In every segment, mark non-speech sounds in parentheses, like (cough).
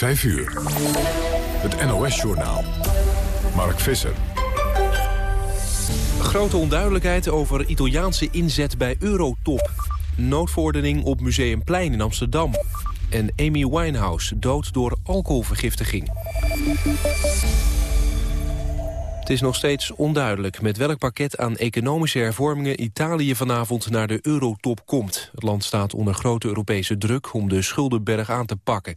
5 uur. Het NOS-journaal. Mark Visser. Grote onduidelijkheid over Italiaanse inzet bij Eurotop. Noodverordening op Museumplein in Amsterdam. En Amy Winehouse dood door alcoholvergiftiging. Het is nog steeds onduidelijk met welk pakket aan economische hervormingen Italië vanavond naar de eurotop komt. Het land staat onder grote Europese druk om de schuldenberg aan te pakken.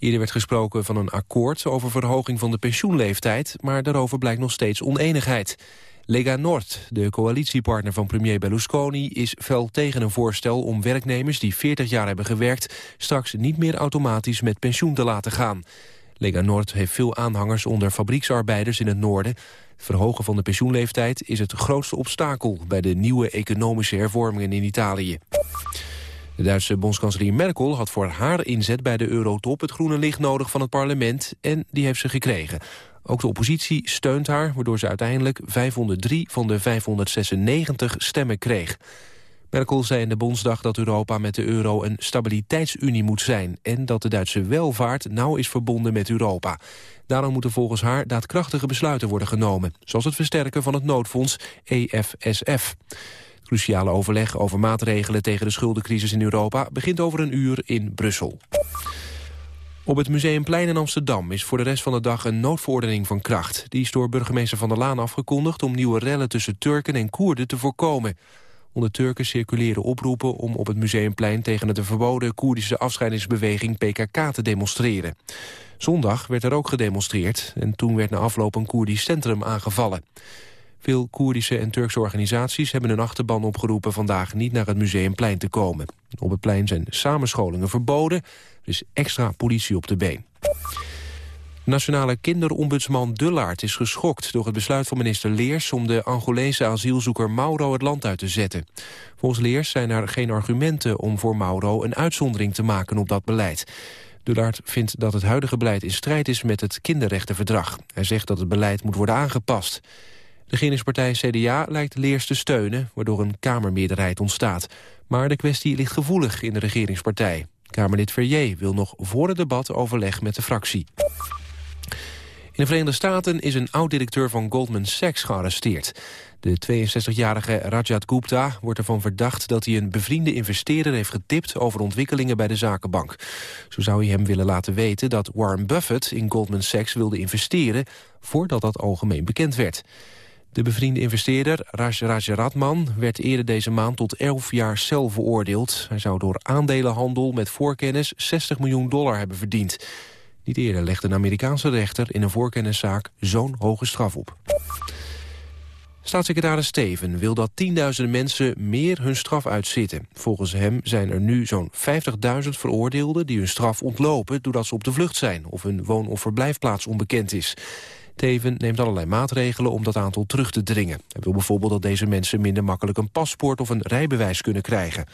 Eerder werd gesproken van een akkoord over verhoging van de pensioenleeftijd, maar daarover blijkt nog steeds oneenigheid. Lega Nord, de coalitiepartner van premier Berlusconi, is fel tegen een voorstel om werknemers die 40 jaar hebben gewerkt straks niet meer automatisch met pensioen te laten gaan. Lega Nord heeft veel aanhangers onder fabrieksarbeiders in het noorden. Het verhogen van de pensioenleeftijd is het grootste obstakel bij de nieuwe economische hervormingen in Italië. De Duitse bondskanselier Merkel had voor haar inzet bij de eurotop het groene licht nodig van het parlement en die heeft ze gekregen. Ook de oppositie steunt haar, waardoor ze uiteindelijk 503 van de 596 stemmen kreeg. Merkel zei in de Bondsdag dat Europa met de euro een stabiliteitsunie moet zijn... en dat de Duitse welvaart nauw is verbonden met Europa. Daarom moeten volgens haar daadkrachtige besluiten worden genomen... zoals het versterken van het noodfonds EFSF. Cruciale overleg over maatregelen tegen de schuldencrisis in Europa... begint over een uur in Brussel. Op het Museumplein in Amsterdam is voor de rest van de dag een noodverordening van kracht. Die is door burgemeester Van der Laan afgekondigd om nieuwe rellen tussen Turken en Koerden te voorkomen. Onder Turken circuleren oproepen om op het Museumplein tegen de verboden Koerdische afscheidingsbeweging PKK te demonstreren. Zondag werd er ook gedemonstreerd en toen werd na afloop een Koerdisch centrum aangevallen. Veel Koerdische en Turkse organisaties hebben hun achterban opgeroepen vandaag niet naar het Museumplein te komen. Op het plein zijn samenscholingen verboden, er is extra politie op de been. Nationale kinderombudsman Dullaert is geschokt door het besluit van minister Leers om de Angolese asielzoeker Mauro het land uit te zetten. Volgens Leers zijn er geen argumenten om voor Mauro een uitzondering te maken op dat beleid. Dullaert vindt dat het huidige beleid in strijd is met het kinderrechtenverdrag. Hij zegt dat het beleid moet worden aangepast. De regeringspartij CDA lijkt Leers te steunen, waardoor een kamermeerderheid ontstaat. Maar de kwestie ligt gevoelig in de regeringspartij. Kamerlid Verrier wil nog voor het debat overleg met de fractie. In de Verenigde Staten is een oud-directeur van Goldman Sachs gearresteerd. De 62-jarige Rajat Gupta wordt ervan verdacht dat hij een bevriende investeerder heeft getipt over ontwikkelingen bij de zakenbank. Zo zou hij hem willen laten weten dat Warren Buffett in Goldman Sachs wilde investeren voordat dat algemeen bekend werd. De bevriende investeerder Raj Rajaratman werd eerder deze maand tot 11 jaar cel veroordeeld. Hij zou door aandelenhandel met voorkennis 60 miljoen dollar hebben verdiend. Niet eerder legde een Amerikaanse rechter in een voorkenniszaak zo'n hoge straf op. Staatssecretaris Steven wil dat tienduizenden mensen meer hun straf uitzitten. Volgens hem zijn er nu zo'n 50.000 veroordeelden die hun straf ontlopen... doordat ze op de vlucht zijn of hun woon- of verblijfplaats onbekend is. Teven neemt allerlei maatregelen om dat aantal terug te dringen. Hij wil bijvoorbeeld dat deze mensen minder makkelijk een paspoort of een rijbewijs kunnen krijgen.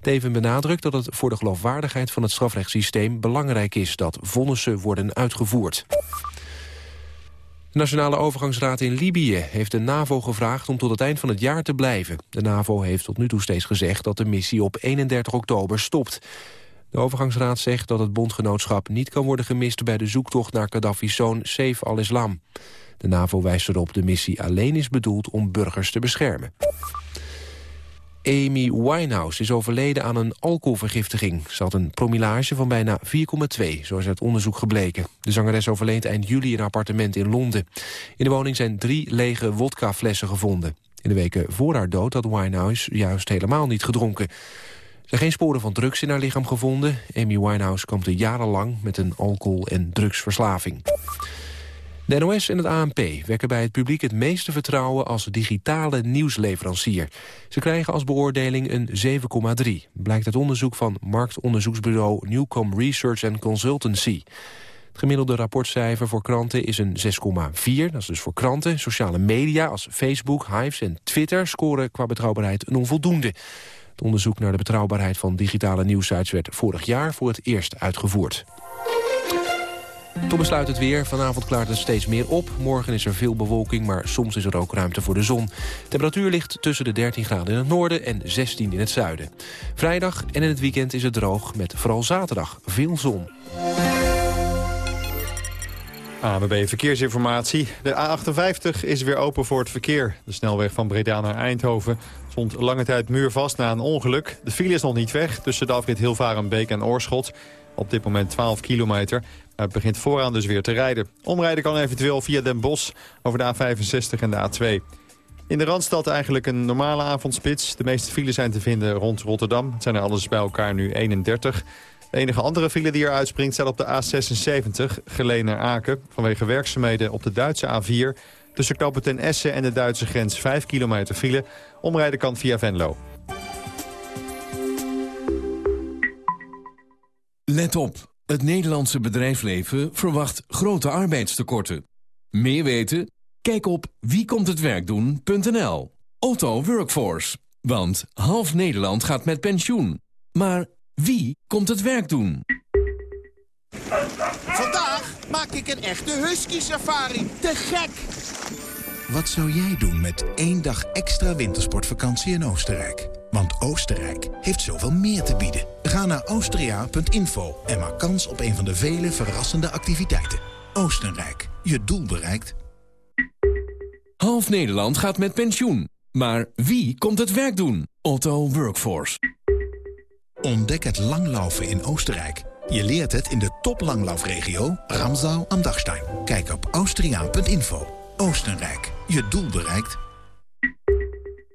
Teven benadrukt dat het voor de geloofwaardigheid van het strafrechtssysteem belangrijk is dat vonnissen worden uitgevoerd. De Nationale Overgangsraad in Libië heeft de NAVO gevraagd om tot het eind van het jaar te blijven. De NAVO heeft tot nu toe steeds gezegd dat de missie op 31 oktober stopt. De overgangsraad zegt dat het bondgenootschap niet kan worden gemist... bij de zoektocht naar Gaddafi's zoon Saif al-Islam. De NAVO wijst erop de missie alleen is bedoeld om burgers te beschermen. Amy Winehouse is overleden aan een alcoholvergiftiging. Ze had een promillage van bijna 4,2, zo is uit onderzoek gebleken. De zangeres overleed eind juli in een appartement in Londen. In de woning zijn drie lege wodkaflessen gevonden. In de weken voor haar dood had Winehouse juist helemaal niet gedronken. Zijn geen sporen van drugs in haar lichaam gevonden. Amy Winehouse kampte jarenlang met een alcohol- en drugsverslaving. De NOS en het ANP wekken bij het publiek het meeste vertrouwen als digitale nieuwsleverancier. Ze krijgen als beoordeling een 7,3. Blijkt uit onderzoek van marktonderzoeksbureau Newcom Research and Consultancy. Het gemiddelde rapportcijfer voor kranten is een 6,4. Dat is dus voor kranten. Sociale media als Facebook, Hives en Twitter scoren qua betrouwbaarheid een onvoldoende. Het onderzoek naar de betrouwbaarheid van digitale nieuwsites werd vorig jaar voor het eerst uitgevoerd. Tot besluit het weer. Vanavond klaart het steeds meer op. Morgen is er veel bewolking, maar soms is er ook ruimte voor de zon. Temperatuur ligt tussen de 13 graden in het noorden en 16 in het zuiden. Vrijdag en in het weekend is het droog, met vooral zaterdag veel zon. ANWB Verkeersinformatie. De A58 is weer open voor het verkeer. De snelweg van Breda naar Eindhoven stond lange tijd muurvast na een ongeluk. De file is nog niet weg tussen de afrit Hilvarenbeek en Oorschot. Op dit moment 12 kilometer. Het begint vooraan dus weer te rijden. Omrijden kan eventueel via Den Bosch over de A65 en de A2. In de Randstad eigenlijk een normale avondspits. De meeste files zijn te vinden rond Rotterdam. Het zijn er alles bij elkaar nu 31. De enige andere file die er uitspringt staat op de A76, geleen naar Aken... vanwege werkzaamheden op de Duitse A4. Tussen Knoppen ten Essen en de Duitse grens 5 kilometer file. Omrijden kan via Venlo. Let op, het Nederlandse bedrijfsleven verwacht grote arbeidstekorten. Meer weten? Kijk op wiekomthetwerkdoen.nl. Otto Workforce, want half Nederland gaat met pensioen. Maar wie komt het werk doen? Maak ik een echte husky-safari. Te gek! Wat zou jij doen met één dag extra wintersportvakantie in Oostenrijk? Want Oostenrijk heeft zoveel meer te bieden. Ga naar austria.info en maak kans op een van de vele verrassende activiteiten. Oostenrijk, je doel bereikt. Half Nederland gaat met pensioen. Maar wie komt het werk doen? Otto Workforce. Ontdek het langlaufen in Oostenrijk. Je leert het in de toplanglaufregio Ramsau am Dachstein. Kijk op austriaan.info. Oostenrijk, je doel bereikt.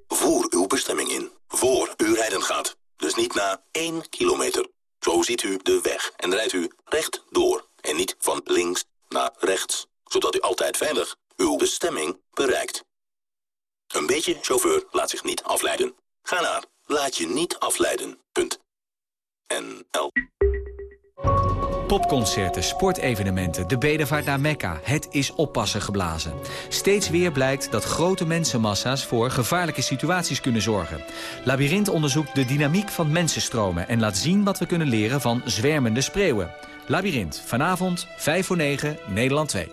Voer uw bestemming in, voor u rijden gaat. Dus niet na 1 kilometer. Zo ziet u de weg en rijdt u recht door. En niet van links naar rechts. Zodat u altijd veilig uw bestemming bereikt. Een beetje chauffeur laat zich niet afleiden. Ga naar laat je niet afleiden. Punt. NL. Popconcerten, sportevenementen, de bedevaart naar Mekka. Het is oppassen geblazen. Steeds weer blijkt dat grote mensenmassa's voor gevaarlijke situaties kunnen zorgen. Labyrinth onderzoekt de dynamiek van mensenstromen... en laat zien wat we kunnen leren van zwermende spreeuwen. Labyrinth, vanavond, 5 voor 9, Nederland 2.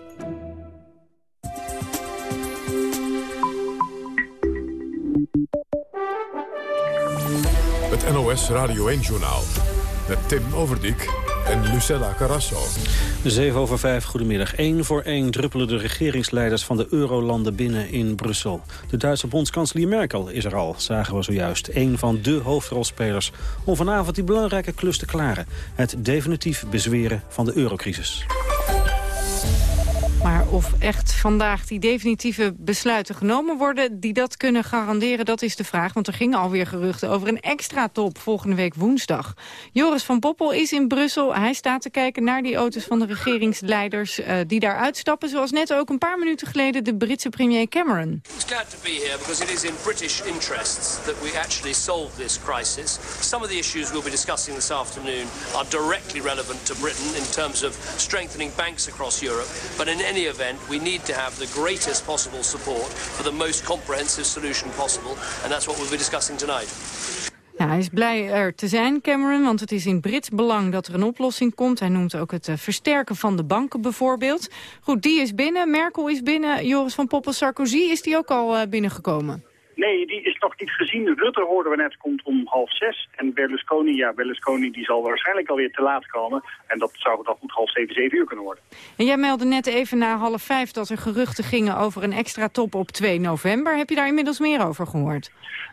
Het NOS Radio 1-journaal. Met Tim Overdijk en Lucella Carrasso. 7 over 5, goedemiddag. Eén voor één druppelen de regeringsleiders van de eurolanden binnen in Brussel. De Duitse bondskanselier Merkel is er al, zagen we zojuist. Een van de hoofdrolspelers om vanavond die belangrijke klus te klaren. Het definitief bezweren van de eurocrisis. Maar of echt vandaag die definitieve besluiten genomen worden... die dat kunnen garanderen, dat is de vraag. Want er gingen alweer geruchten over een extra top volgende week woensdag. Joris van Poppel is in Brussel. Hij staat te kijken naar die auto's van de regeringsleiders... Uh, die daar uitstappen, zoals net ook een paar minuten geleden... de Britse premier Cameron. It's glad to be here because it is in British interests... that we actually solve this crisis. Some of the issues we'll be discussing this afternoon... are directly relevant to Britain in terms of strengthening banks across Europe. But in any event, we need to have the greatest possible support for the most comprehensive solution possible. And that's what we'll be discussing tonight. Ja, hij is blij er te zijn, Cameron, want het is in Brits belang dat er een oplossing komt. Hij noemt ook het uh, versterken van de banken bijvoorbeeld. Goed, die is binnen, Merkel is binnen, Joris van Poppel Sarkozy, is die ook al uh, binnengekomen? Nee, die is nog niet gezien. Rutte hoorden we net, komt om half zes. En Berlusconi, ja, Berlusconi die zal waarschijnlijk alweer te laat komen. En dat zou dan goed half zeven, zeven uur kunnen worden. En jij meldde net even na half vijf dat er geruchten gingen over een extra top op 2 november. Heb je daar inmiddels meer over gehoord?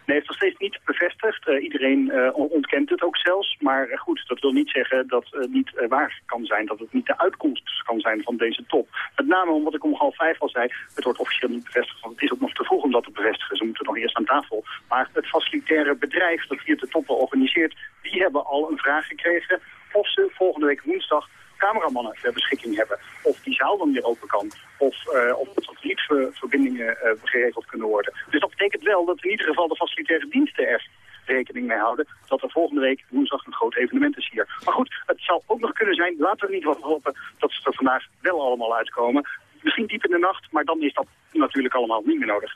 Nee, het is nog steeds niet bevestigd. Uh, iedereen uh, ontkent het ook zelfs. Maar uh, goed, dat wil niet zeggen dat het niet waar kan zijn. Dat het niet de uitkomst kan zijn van deze top. Met name omdat ik om half vijf al zei, het wordt officieel niet bevestigd. Want het is ook nog te vroeg om dat te bevestigen. Ze moeten eerst aan tafel. Maar het facilitaire bedrijf dat hier de toppen organiseert... die hebben al een vraag gekregen of ze volgende week woensdag cameramannen ter beschikking hebben. Of die zaal dan weer open kan. Of, uh, of de satellietverbindingen uh, geregeld kunnen worden. Dus dat betekent wel dat in ieder geval de facilitaire diensten er rekening mee houden dat er volgende week woensdag een groot evenement is hier. Maar goed, het zou ook nog kunnen zijn, laten we niet wat hopen, dat ze er vandaag wel allemaal uitkomen misschien diep in de nacht, maar dan is dat natuurlijk allemaal niet meer nodig.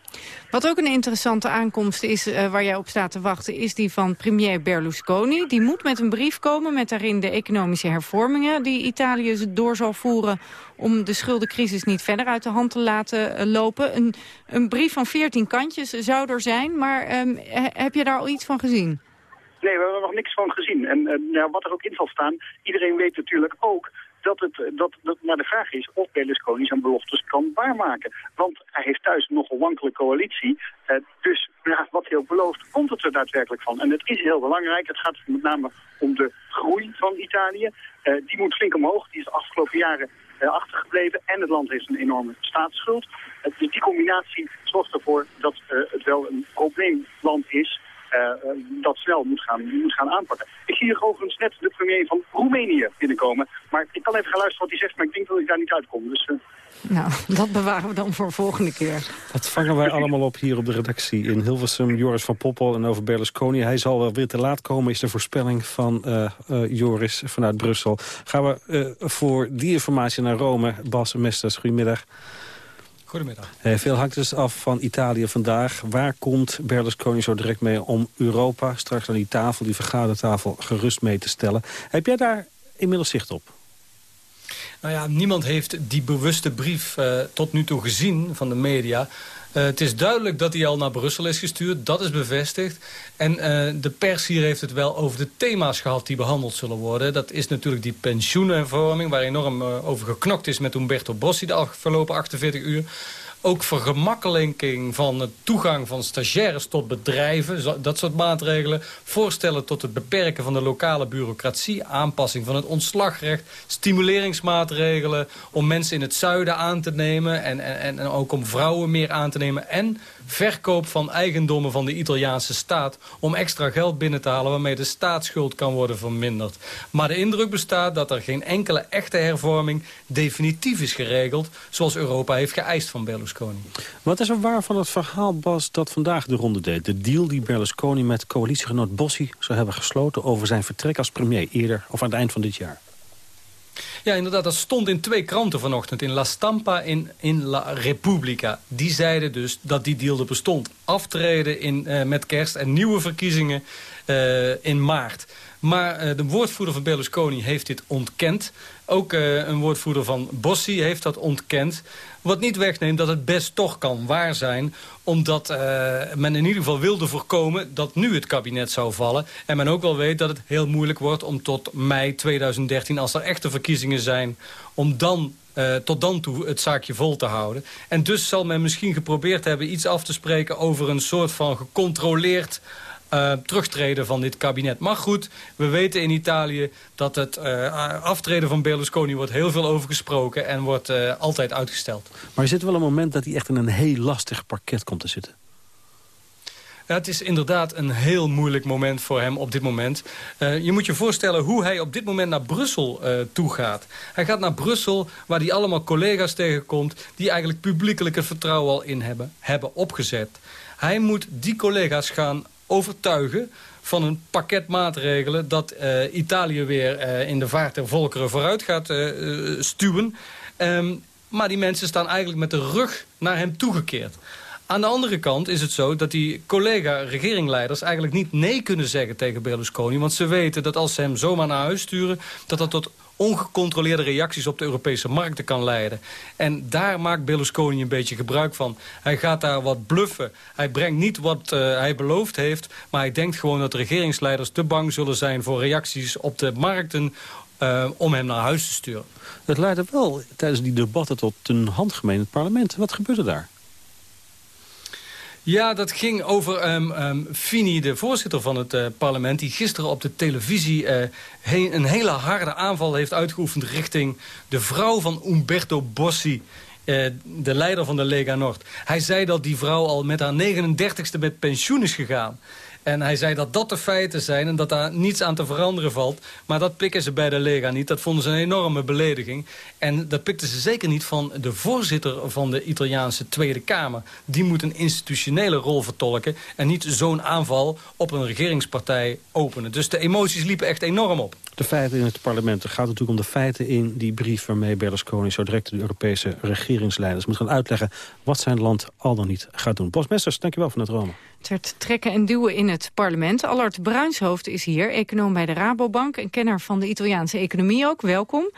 Wat ook een interessante aankomst is, uh, waar jij op staat te wachten... is die van premier Berlusconi. Die moet met een brief komen met daarin de economische hervormingen... die Italië door zal voeren om de schuldencrisis niet verder uit de hand te laten uh, lopen. Een, een, brief van 14 kantjes zou er zijn, maar um, heb je daar al iets van gezien? Nee, we hebben er nog niks van gezien. En uh, nou, wat er ook in zal staan, iedereen weet natuurlijk ook dat het, dat, dat, maar de vraag is of Berlusconi zijn beloftes kan waarmaken. Want hij heeft thuis een nogal wankele coalitie. Uh, dus wat hij ook belooft, komt het er daadwerkelijk van. En het is heel belangrijk. Het gaat met name om de groei van Italië. Uh, die moet flink omhoog. Die is de afgelopen jaren uh, achtergebleven. En het land heeft een enorme staatsschuld. dus die combinatie zorgt ervoor dat het wel een probleemland is dat snel moet gaan, moet gaan aanpakken. Ik zie hier overigens net de premier van Roemenië binnenkomen. Maar ik kan even gaan luisteren wat hij zegt, maar ik denk dat ik daar niet uitkom. Dus, uh... Nou, (laughs) dat bewaren we dan voor de volgende keer. Dat vangen wij allemaal op hier op de redactie in Hilversum. Joris van Poppel en over Berlusconi. Hij zal wel weer te laat komen, is de voorspelling van uh, Joris vanuit Brussel. Gaan we voor die informatie naar Rome. Bas Mesters, goedemiddag. Goedemiddag. Eh, veel hangt dus af van Italië vandaag. Waar komt Berlusconi zo direct mee om Europa straks aan die tafel, die vergadertafel, gerust mee te stellen? Heb jij daar inmiddels zicht op? Nou ja, niemand heeft die bewuste brief uh, tot nu toe gezien van de media. Uh, het is duidelijk dat hij al naar Brussel is gestuurd. Dat is bevestigd. En uh, de pers hier heeft het wel over de thema's gehad die behandeld zullen worden. Dat is natuurlijk die pensioenhervorming... waar enorm over geknokt is met Umberto Bossi de afgelopen 48 uur ook vergemakkelijking van het toegang van stagiaires tot bedrijven. Dat soort maatregelen. Voorstellen tot het beperken van de lokale bureaucratie. Aanpassing van het ontslagrecht. Stimuleringsmaatregelen om mensen in het zuiden aan te nemen. En, en, en ook om vrouwen meer aan te nemen. En verkoop van eigendommen van de Italiaanse staat... om extra geld binnen te halen waarmee de staatsschuld kan worden verminderd. Maar de indruk bestaat dat er geen enkele echte hervorming definitief is geregeld... zoals Europa heeft geëist van Berlusconi. Wat is er waar van het verhaal, Bas, dat vandaag de ronde deed? De deal die Berlusconi met coalitiegenoot Bossi zou hebben gesloten... over zijn vertrek als premier eerder of aan het eind van dit jaar? Ja, inderdaad, dat stond in twee kranten vanochtend. In La Stampa en in La Repubblica. Die zeiden dus dat die deal er bestond. Aftreden in, uh, met kerst en nieuwe verkiezingen uh, in maart. Maar uh, de woordvoerder van Berlusconi heeft dit ontkend. Ook een woordvoerder van Bossi heeft dat ontkend. Wat niet wegneemt dat het best toch kan waar zijn. Omdat uh, men in ieder geval wilde voorkomen dat nu het kabinet zou vallen. En men ook wel weet dat het heel moeilijk wordt om tot mei 2013... als er echte verkiezingen zijn, om dan uh, tot dan toe het zaakje vol te houden. En dus zal men misschien geprobeerd hebben iets af te spreken... over een soort van gecontroleerd uh, terugtreden van dit kabinet. Maar goed, we weten in Italië dat het uh, aftreden van Berlusconi wordt heel veel over gesproken en wordt uh, altijd uitgesteld. Maar er zit wel een moment dat hij echt in een heel lastig parket komt te zitten. Ja, het is inderdaad een heel moeilijk moment voor hem op dit moment. Uh, je moet je voorstellen hoe hij op dit moment naar Brussel uh, toe gaat. Hij gaat naar Brussel waar hij allemaal collega's tegenkomt... die eigenlijk publiekelijk het vertrouwen al in hebben, hebben opgezet. Hij moet die collega's gaan overtuigen van een pakket maatregelen... dat uh, Italië weer uh, in de vaart der volkeren vooruit gaat uh, stuwen. Um, maar die mensen staan eigenlijk met de rug naar hem toegekeerd. Aan de andere kant is het zo dat die collega-regeringleiders eigenlijk niet nee kunnen zeggen tegen Berlusconi. Want ze weten dat als ze hem zomaar naar huis sturen, dat dat tot ongecontroleerde reacties op de Europese markten kan leiden. En daar maakt Berlusconi een beetje gebruik van. Hij gaat daar wat bluffen. Hij brengt niet wat uh, hij beloofd heeft... maar hij denkt gewoon dat de regeringsleiders te bang zullen zijn... voor reacties op de markten uh, om hem naar huis te sturen. Het leidde wel tijdens die debatten tot een handgemeen het parlement. Wat gebeurde daar? Ja, dat ging over um, Fini, de voorzitter van het uh, parlement... die gisteren op de televisie heen, een hele harde aanval heeft uitgeoefend... richting de vrouw van Umberto Bossi... Uh, de leider van de Lega Nord. Hij zei dat die vrouw al met haar 39ste met pensioen is gegaan. En hij zei dat dat de feiten zijn en dat daar niets aan te veranderen valt. Maar dat pikken ze bij de Lega niet. Dat vonden ze een enorme belediging. En dat pikten ze zeker niet van de voorzitter van de Italiaanse Tweede Kamer. Die moet een institutionele rol vertolken... en niet zo'n aanval op een regeringspartij openen. Dus de emoties liepen echt enorm op. De feiten in het parlement. Het gaat natuurlijk om de feiten in die brief... waarmee Berlusconi zo direct de Europese regeringsleiders moet gaan uitleggen... wat zijn land al dan niet gaat doen. Bos Mesters, dankjewel vanuit Rome. Het trekken en duwen in het parlement. Allard Bruinshoofd is hier, econoom bij de Rabobank... en kenner van de Italiaanse economie ook. Welkom.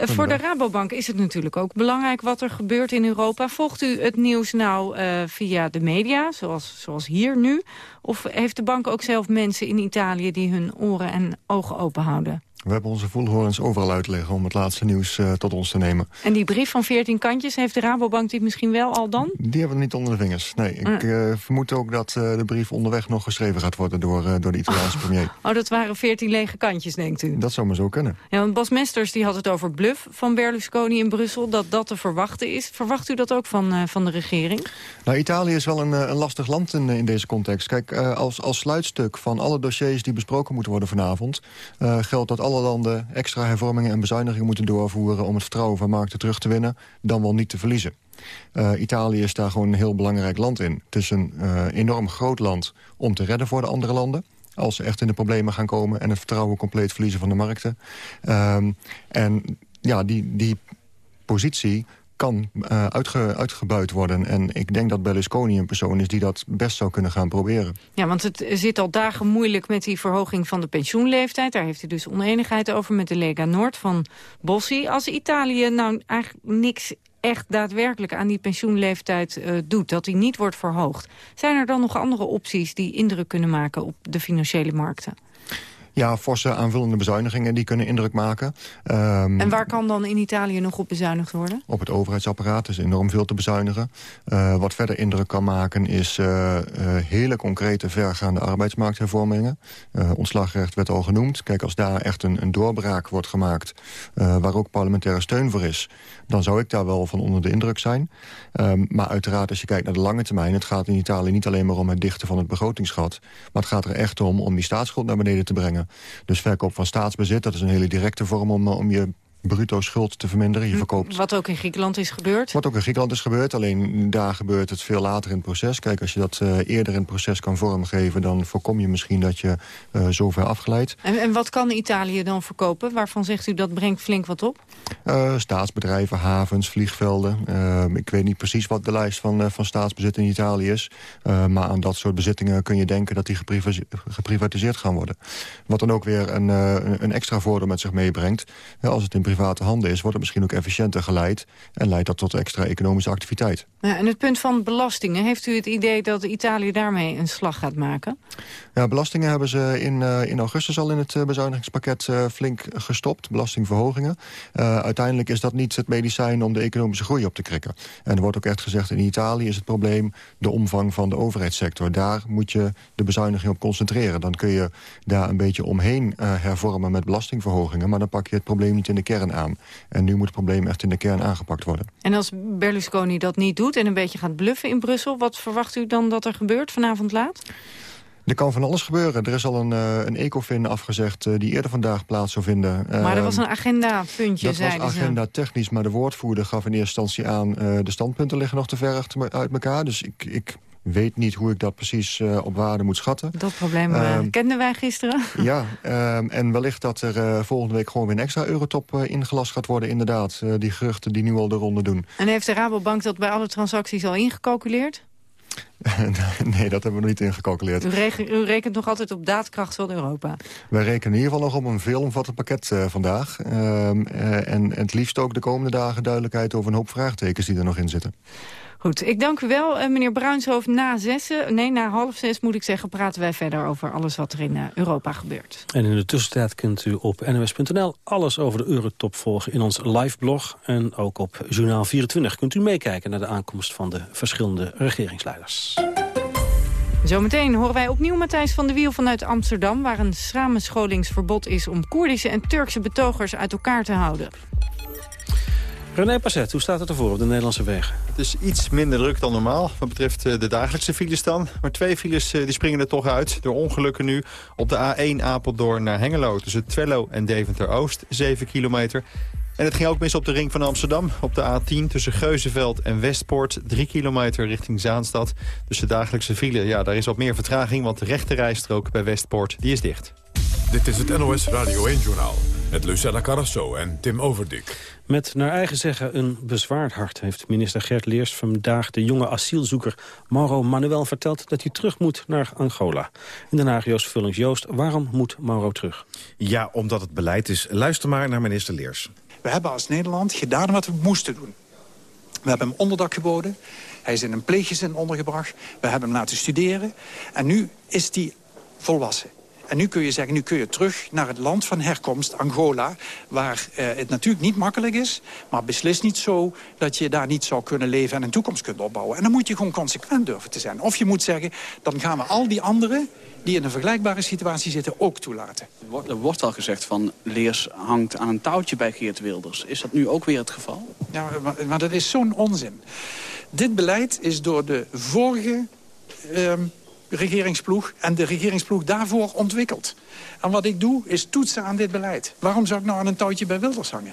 Uh, voor de Rabobank is het natuurlijk ook belangrijk wat er gebeurt in Europa. Volgt u het nieuws nou uh, via de media, zoals, zoals hier nu? Of heeft de bank ook zelf mensen in Italië die hun oren en ogen open houden? We hebben onze voelhorens overal uitleggen om het laatste nieuws uh, tot ons te nemen. En die brief van 14 kantjes, heeft de Rabobank die misschien wel al dan? Die hebben we niet onder de vingers. Nee, ik uh, vermoed ook dat uh, de brief onderweg nog geschreven gaat worden door, door de Italiaanse oh. premier. Oh, dat waren 14 lege kantjes, denkt u? Dat zou maar zo kunnen. Ja, want Bas Mesters die had het over bluff van Berlusconi in Brussel, dat dat te verwachten is. Verwacht u dat ook van, van de regering? Nou, Italië is wel een, een lastig land in, in deze context. Kijk, als, als sluitstuk van alle dossiers die besproken moeten worden vanavond... geldt dat alle landen extra hervormingen en bezuinigingen moeten doorvoeren... om het vertrouwen van markten terug te winnen, dan wel niet te verliezen. Uh, Italië is daar gewoon een heel belangrijk land in. Het is een uh, enorm groot land om te redden voor de andere landen als ze echt in de problemen gaan komen... en het vertrouwen compleet verliezen van de markten. Um, en ja, die, die positie kan uh, uitge, uitgebuit worden. En ik denk dat Berlusconi een persoon is die dat best zou kunnen gaan proberen. Ja, want het zit al dagen moeilijk met die verhoging van de pensioenleeftijd. Daar heeft hij dus oneenigheid over met de Lega Noord van Bossi. Als Italië nou eigenlijk niks echt daadwerkelijk aan die pensioenleeftijd uh, doet, dat die niet wordt verhoogd. Zijn er dan nog andere opties die indruk kunnen maken op de financiële markten? Ja, forse aanvullende bezuinigingen die kunnen indruk maken. Um, en waar kan dan in Italië nog op bezuinigd worden? Op het overheidsapparaat is enorm veel te bezuinigen. Uh, wat verder indruk kan maken is uh, uh, hele concrete vergaande arbeidsmarkthervormingen. ontslagrecht werd al genoemd. Kijk, als daar echt een, een doorbraak wordt gemaakt... waar ook parlementaire steun voor is... dan zou ik daar wel van onder de indruk zijn. Um, maar uiteraard, als je kijkt naar de lange termijn... het gaat in Italië niet alleen maar om het dichten van het begrotingsgat... maar het gaat er echt om om die staatsschuld naar beneden te brengen. Dus verkoop van staatsbezit, dat is een hele directe vorm om, om je bruto schuld te verminderen. Je hm, verkoopt... Wat ook in Griekenland is gebeurd? Wat ook in Griekenland is gebeurd, alleen daar gebeurt het veel later in het proces. Kijk, als je dat uh, eerder in het proces kan vormgeven... dan voorkom je misschien dat je uh, zover afgeleid. En, en wat kan Italië dan verkopen? Waarvan zegt u dat brengt flink wat op? Uh, staatsbedrijven, havens, vliegvelden. ik weet niet precies wat de lijst van, van staatsbezit in Italië is. maar aan dat soort bezittingen kun je denken dat die geprivatiseerd gaan worden. Wat dan ook weer een, een extra voordeel met zich meebrengt. als het in private handen is, wordt het misschien ook efficiënter geleid... en leidt dat tot extra economische activiteit. Ja, en het punt van belastingen, heeft u het idee dat Italië daarmee een slag gaat maken? Ja, belastingen hebben ze in, uh, in augustus al in het uh, bezuinigingspakket uh, flink gestopt, belastingverhogingen. uiteindelijk is dat niet het medicijn om de economische groei op te krikken. En er wordt ook echt gezegd, in Italië is het probleem de omvang van de overheidssector. Daar moet je de bezuiniging op concentreren. Dan kun je daar een beetje omheen hervormen met belastingverhogingen... maar dan pak je het probleem niet in de kern aan. En nu moet het probleem echt in de kern aangepakt worden. En als Berlusconi dat niet doet en een beetje gaat bluffen in Brussel... wat verwacht u dan dat er gebeurt vanavond laat? Er kan van alles gebeuren. Er is al een, uh, een ECOFIN afgezegd uh, die eerder vandaag plaats zou vinden. Maar er ehm, was een agenda-puntje, Dat was agenda technisch, maar de woordvoerder gaf in eerste instantie aan... Uh, de standpunten liggen nog te ver uit elkaar. Dus ik, ik weet niet hoe ik dat precies uh, op waarde moet schatten. Dat probleem uh, kenden wij gisteren. (laughs) Ja, uh, en wellicht dat er volgende week gewoon weer een extra eurotop ingelast gaat worden. Inderdaad, die geruchten die nu al de ronde doen. En heeft de Rabobank dat bij alle transacties al ingecalculeerd? (laughs) nee, dat hebben we nog niet ingecalculeerd. U, rekent, u rekent nog altijd op daadkracht van Europa? Wij rekenen in ieder geval nog op een veelomvattend pakket vandaag. Ehm, en het liefst ook de komende dagen duidelijkheid over een hoop vraagtekens die er nog in zitten. Goed, ik dank u wel. Uh, meneer Bruinshoofd, na zessen, nee, na half zes moet ik zeggen... praten wij verder over alles wat er in uh, Europa gebeurt. En in de tussentijd kunt u op nws.nl alles over de Eurotop volgen... in ons live-blog en ook op Journaal 24 kunt u meekijken... naar de aankomst van de verschillende regeringsleiders. Zometeen horen wij opnieuw Matthijs van de Wiel vanuit Amsterdam... waar een samenscholingsverbod is om Koerdische en Turkse betogers uit elkaar te houden. René Passet, hoe staat het ervoor op de Nederlandse wegen? Het is iets minder druk dan normaal, wat betreft eh, de dagelijkse files dan. Maar twee files eh, die springen er toch uit. Door ongelukken nu op de A1 Apeldoorn naar Hengelo... tussen Twello en Deventer-Oost, 7 kilometer. En het ging ook mis op de ring van Amsterdam. Op de A10 tussen Geuzenveld en Westpoort. 3 kilometer richting Zaanstad. Dus de dagelijkse file, ja, daar is wat meer vertraging... want de rechte rijstrook bij Westpoort die is dicht. Dit is het NOS Radio 1-journaal. Met Lucella Carrasso en Tim Overdik. Met naar eigen zeggen een bezwaard hart heeft minister Gert Leers vandaag de jonge asielzoeker Mauro Manuel verteld dat hij terug moet naar Angola. In Den Haag Joost Vullings Joost, waarom moet Mauro terug? Ja, omdat het beleid is. Luister maar naar minister Leers. We hebben als Nederland gedaan wat we moesten doen. We hebben hem onderdak geboden. Hij is in een pleeggezin ondergebracht. We hebben hem laten studeren. En nu is hij volwassen En nu kun je zeggen, nu kun je terug naar het land van herkomst, Angola... waar uh, het natuurlijk niet makkelijk is, maar beslist niet zo... dat je daar niet zou kunnen leven en een toekomst kunt opbouwen. En dan moet je gewoon consequent durven te zijn. Of je moet zeggen, dan gaan we al die anderen die in een vergelijkbare situatie zitten ook toelaten. Er wordt al gezegd van Leers hangt aan een touwtje bij Geert Wilders. Is dat nu ook weer het geval? Ja, maar, maar dat is zo'n onzin. Dit beleid is door de vorige um, regeringsploeg en de regeringsploeg daarvoor ontwikkeld. En wat ik doe, is toetsen aan dit beleid. Waarom zou ik nou aan een touwtje bij Wilders hangen?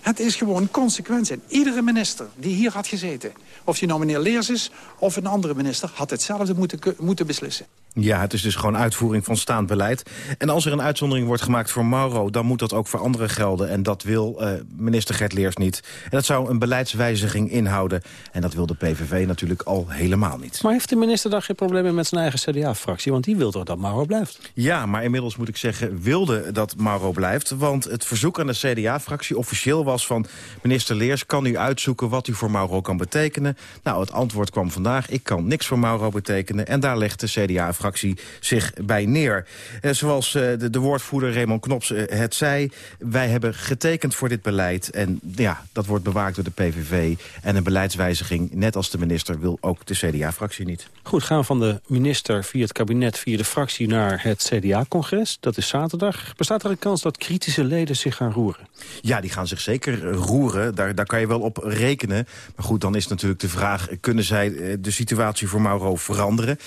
Het is gewoon consequent. En iedere minister die hier had gezeten... of je nou meneer Leers is of een andere minister... had hetzelfde moeten, moeten beslissen. Ja, het is dus gewoon uitvoering van staand beleid. En als er een uitzondering wordt gemaakt voor Mauro... dan moet dat ook voor anderen gelden. En dat wil uh, minister Gert Leers niet. En dat zou een beleidswijziging inhouden. En dat wil de PVV natuurlijk al helemaal niet. Maar heeft de minister dan geen problemen met zijn eigen CDA-fractie? Want die wil toch dat Mauro blijft? Ja, maar inmiddels moet ik zeggen wilde dat Mauro blijft. Want het verzoek aan de CDA-fractie officieel was van... minister Leers, kan u uitzoeken wat u voor Mauro kan betekenen? Nou, het antwoord kwam vandaag. Ik kan niks voor Mauro betekenen. En daar legt de CDA-fractie fractie zich bij neer. Eh, zoals eh, de, de, woordvoerder Raymond Knops eh, het zei... wij hebben getekend voor dit beleid. En ja, dat wordt bewaakt door de PVV. En een beleidswijziging, net als de minister, wil ook de CDA-fractie niet. Goed, gaan we van de minister via het kabinet, via de fractie... naar het CDA-congres. Dat is zaterdag. Bestaat er een kans dat kritische leden zich gaan roeren? Ja, die gaan zich zeker roeren. Daar, daar kan je wel op rekenen. Maar goed, dan is natuurlijk de vraag... kunnen zij de situatie voor Mauro veranderen?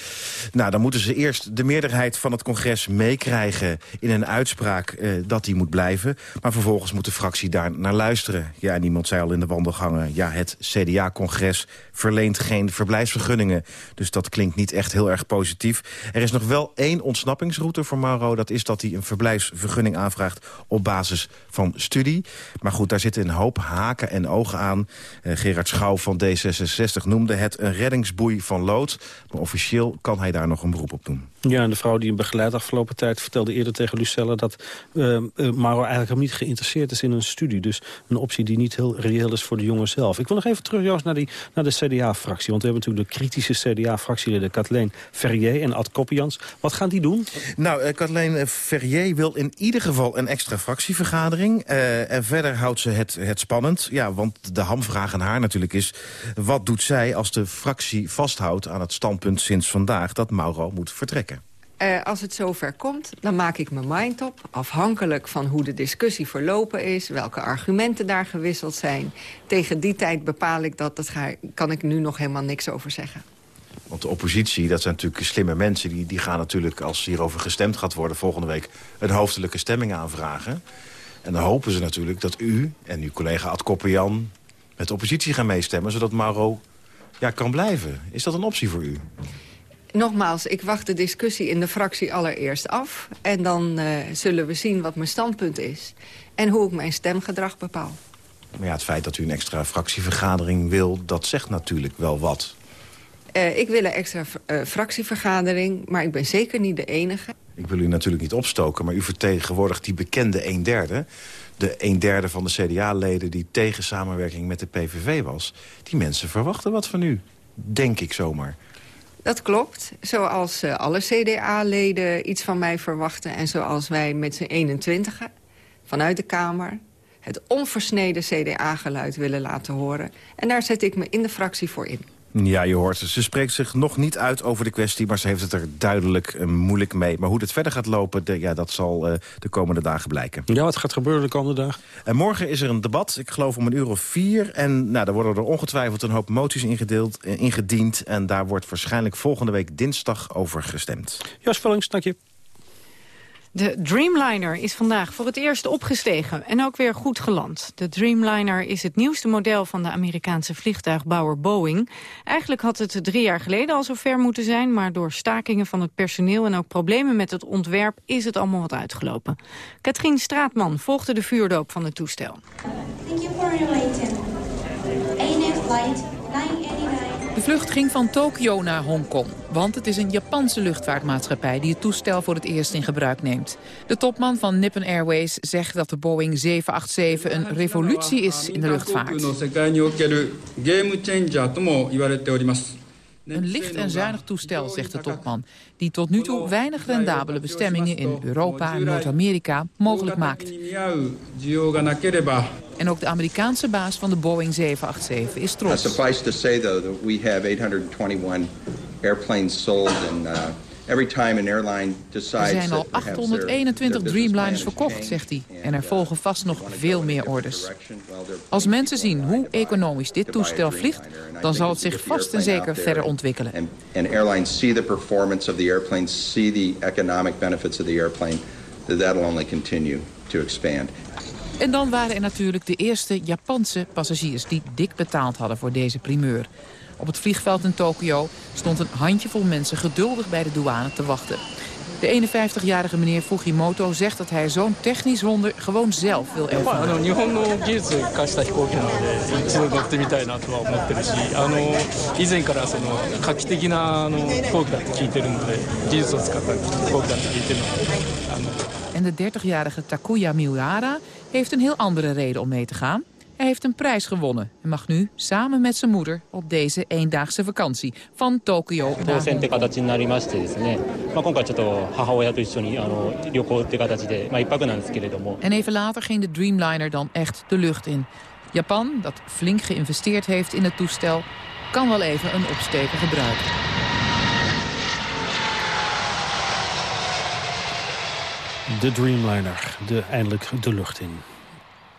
Nou, dan moeten ze eerst de meerderheid van het congres meekrijgen... in een uitspraak uh, dat die moet blijven. Maar vervolgens moet de fractie daar naar luisteren. Ja, niemand zei al in de wandelgangen... ja, het CDA-congres verleent geen verblijfsvergunningen. Dus dat klinkt niet echt heel erg positief. Er is nog wel één ontsnappingsroute voor Mauro. Dat is dat hij een verblijfsvergunning aanvraagt op basis van studie. Maar goed, daar zitten een hoop haken en ogen aan. Uh, Gerard Schouw van D66 noemde het een reddingsboei van lood. Maar officieel kan hij daar nog een beroep op doen. Ja, en de vrouw die hem begeleidt afgelopen tijd vertelde eerder tegen Lucelle... dat uh, uh, Mauro eigenlijk niet geïnteresseerd is in een studie. Dus een optie die niet heel reëel is voor de jongen zelf. Ik wil nog even terug, Joost, naar, die, naar de CDA-fractie. Want we hebben natuurlijk de kritische CDA-fractieleden... Kathleen Ferrier en Ad Koppians. Wat gaan die doen? Nou, uh, Kathleen Ferrier wil in ieder geval een extra fractievergadering. En verder houdt ze het, het spannend. Ja, want de hamvraag aan haar natuurlijk is... wat doet zij als de fractie vasthoudt aan het standpunt sinds vandaag... dat Mauro moet vertrekken? Uh, als het zover komt, dan maak ik mijn mind op. Afhankelijk van hoe de discussie verlopen is... welke argumenten daar gewisseld zijn. Tegen die tijd bepaal ik dat. Dat ga, kan ik nu nog helemaal niks over zeggen. Want de oppositie, dat zijn natuurlijk slimme mensen... die, die gaan natuurlijk, als hierover gestemd gaat worden... volgende week een hoofdelijke stemming aanvragen. En dan hopen ze natuurlijk dat u en uw collega Ad Koppenjan... met de oppositie gaan meestemmen, zodat Mauro ja, kan blijven. Is dat een optie voor u? Nogmaals, ik wacht de discussie in de fractie allereerst af. En dan uh, zullen we zien wat mijn standpunt is. En hoe ik mijn stemgedrag bepaal. Maar ja, het feit dat u een extra fractievergadering wil... dat zegt natuurlijk wel wat. Uh, ik wil een extra uh, fractievergadering, maar ik ben zeker niet de enige. Ik wil u natuurlijk niet opstoken, maar u vertegenwoordigt die bekende een derde. De een derde van de CDA-leden die tegen samenwerking met de PVV was. Die mensen verwachten wat van u, denk ik zomaar. Dat klopt. Zoals uh, alle CDA-leden iets van mij verwachten... en zoals wij met z'n 21 vanuit de Kamer... het onversneden CDA-geluid willen laten horen. En daar zet ik me in de fractie voor in. Ja, je hoort ze. Spreekt zich nog niet uit over de kwestie... maar ze heeft het er duidelijk uh, moeilijk mee. Maar hoe het verder gaat lopen, de, ja, dat zal uh, de komende dagen blijken. Ja, wat gaat gebeuren de komende dagen? En morgen is er een debat, ik geloof om een uur of vier. En nou, daar worden er ongetwijfeld een hoop moties ingedeeld, uh, ingediend. En daar wordt waarschijnlijk volgende week dinsdag over gestemd. Jos dank je. De Dreamliner is vandaag voor het eerst opgestegen en ook weer goed geland. De Dreamliner is het nieuwste model van de Amerikaanse vliegtuigbouwer Boeing. Eigenlijk had het drie jaar geleden al zover moeten zijn... maar door stakingen van het personeel en ook problemen met het ontwerp... is het allemaal wat uitgelopen. Katrien Straatman volgde de vuurdoop van het toestel. Thank you for your waiting. Vlucht ging van Tokio naar Hongkong. Want het is een Japanse luchtvaartmaatschappij die het toestel voor het eerst in gebruik neemt. De topman van Nippon Airways zegt dat de Boeing 787 een revolutie is in de luchtvaart. Een licht en zuinig toestel, zegt de topman, die tot nu toe weinig rendabele bestemmingen in Europa en Noord-Amerika mogelijk maakt. En ook de Amerikaanse baas van de Boeing 787 is trots. suffice to say though that we have 821 airplanes sold and uh, every time an airline decides Er zijn al 821 Dreamliners verkocht, zegt hij. En er volgen vast nog veel meer orders. Als mensen zien hoe economisch dit toestel vliegt... dan zal het zich vast en zeker verder ontwikkelen. and airlines see the performance of the airplane, see the economic benefits of the airplane, that that'll only continue to expand. En dan waren er natuurlijk de eerste Japanse passagiers... die dik betaald hadden voor deze primeur. Op het vliegveld in Tokio stond een handjevol mensen geduldig bij de douane te wachten. De 51-jarige meneer Fujimoto zegt dat hij zo'n technisch wonder gewoon zelf wil ervaren. Nou, en de 30-jarige Takuya Miura heeft een heel andere reden om mee te gaan. Hij heeft een prijs gewonnen en mag nu samen met zijn moeder op deze eendaagse vakantie van Tokio eh, En even later ging de Dreamliner dan echt de lucht in. Japan, dat flink geïnvesteerd heeft in het toestel, kan wel even een opsteken gebruiken. De Dreamliner, de, eindelijk de lucht in.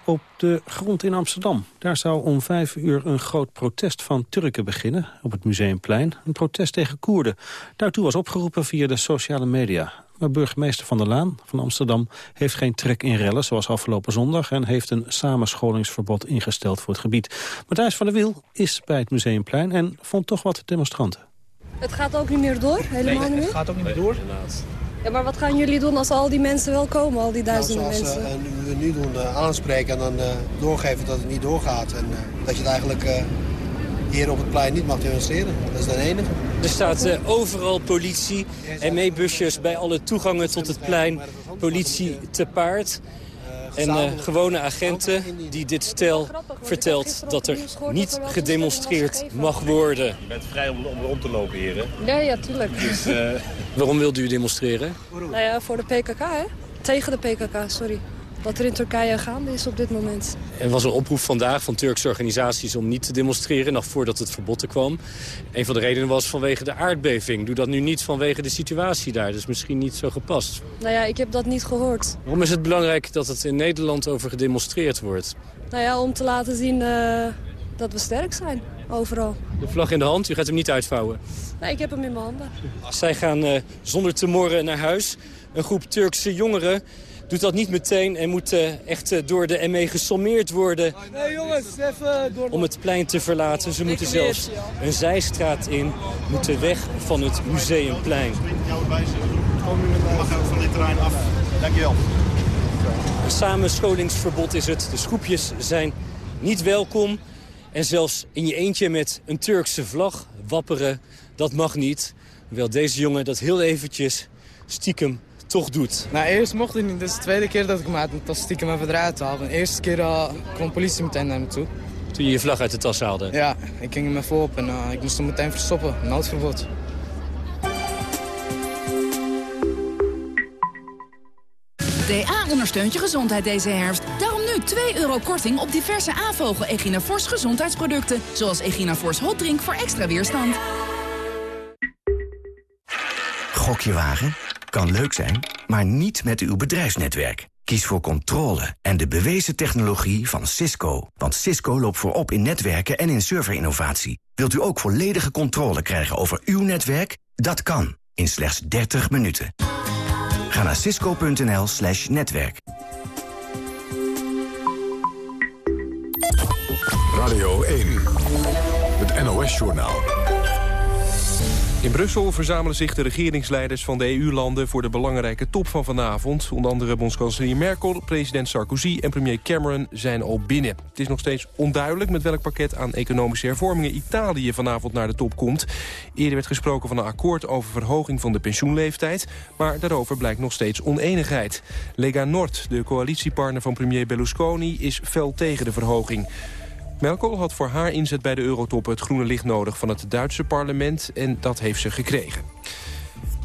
Op de grond in Amsterdam. Daar zou om vijf uur een groot protest van Turken beginnen op het Museumplein. Een protest tegen Koerden. Daartoe was opgeroepen via de sociale media. Maar burgemeester Van der Laan van Amsterdam heeft geen trek in rellen... zoals afgelopen zondag en heeft een samenscholingsverbod ingesteld voor het gebied. Matthijs van der Wiel is bij het Museumplein en vond toch wat demonstranten. Het gaat ook niet meer door, helemaal niet meer? het gaat ook niet meer door. Ja, maar wat gaan jullie doen als al die mensen wel komen, al die duizenden Nou, zoals mensen? eh, we nu doen, eh, aanspreken en dan eh, doorgeven dat het niet doorgaat. En eh, dat je het eigenlijk eh, hier op het plein niet mag demonstreren. Dat is de enige. Er staat eh, overal politie en meebusjes bij alle toegangen tot het plein. Politie te paard. En eh, gewone agenten die dit stel vertelt dat er niet gedemonstreerd mag worden. Je bent vrij om, om rond te lopen, heren. Ja, ja, tuurlijk. Dus, eh, Waarom wilde u demonstreren? Nou ja, voor de PKK, hè? Tegen de PKK, sorry. Wat er in Turkije gaande is op dit moment. Er was een oproep vandaag van Turkse organisaties om niet te demonstreren... nog voordat het verbod er kwam. Een van de redenen was vanwege de aardbeving. Doe dat nu niet vanwege de situatie daar. Is misschien niet zo gepast. Nou ja, ik heb dat niet gehoord. Waarom is het belangrijk dat het in Nederland over gedemonstreerd wordt? Nou ja, om te laten zien eh, dat we sterk zijn, overal. De vlag in de hand, u gaat hem niet uitvouwen. Nee, ik heb hem in mijn handen. Zij gaan eh, zonder te morren naar huis. Een groep Turkse jongeren doet dat niet meteen... en moet eh, echt eh, door de ME gesommeerd worden Nee jongens, even door. om het plein te verlaten. Ze moeten zelfs een zijstraat in, moeten weg van het Museumplein. Mag ook van dit terrein af. Dankjewel. Een samenscholingsverbod is het. De groepjes zijn niet welkom. En zelfs in je eentje met een Turkse vlag wapperen, dat mag niet. Hoewel deze jongen dat heel eventjes stiekem toch doet. Nou, eerst mocht ik niet. Dit is de tweede keer dat ik me uit mijn tas stiekem even eruit haal. De eerste keer uh, kwam de politie meteen naar me toe. Toen je je vlag uit de tas haalde. Ja, ik ging hem even op en uh, ik moest hem meteen verstoppen. Noodverbod. DA ondersteunt je gezondheid deze herfst. Daarom nu 2 euro korting op diverse A-vogel Eginafors gezondheidsproducten. Zoals Eginafors Hot Drink voor extra weerstand. Gokje wagen? Kan leuk zijn, maar niet met uw bedrijfsnetwerk. Kies voor controle en de bewezen technologie van Cisco. Want Cisco loopt voorop in netwerken en in serverinnovatie. Wilt u ook volledige controle krijgen over uw netwerk? Dat kan, in slechts 30 minuten. Ga naar cisco.nl slash netwerk. Radio 1, het NOS-journaal. In Brussel verzamelen zich de regeringsleiders van de EU-landen... voor de belangrijke top van vanavond. Onder andere bondskanselier Merkel, president Sarkozy en premier Cameron zijn al binnen. Het is nog steeds onduidelijk met welk pakket aan economische hervormingen... Italië vanavond naar de top komt. Eerder werd gesproken van een akkoord over verhoging van de pensioenleeftijd... maar daarover blijkt nog steeds oneenigheid. Lega Nord, de coalitiepartner van premier Berlusconi, is fel tegen de verhoging. Merkel had voor haar inzet bij de eurotop het groene licht nodig van het Duitse parlement en dat heeft ze gekregen.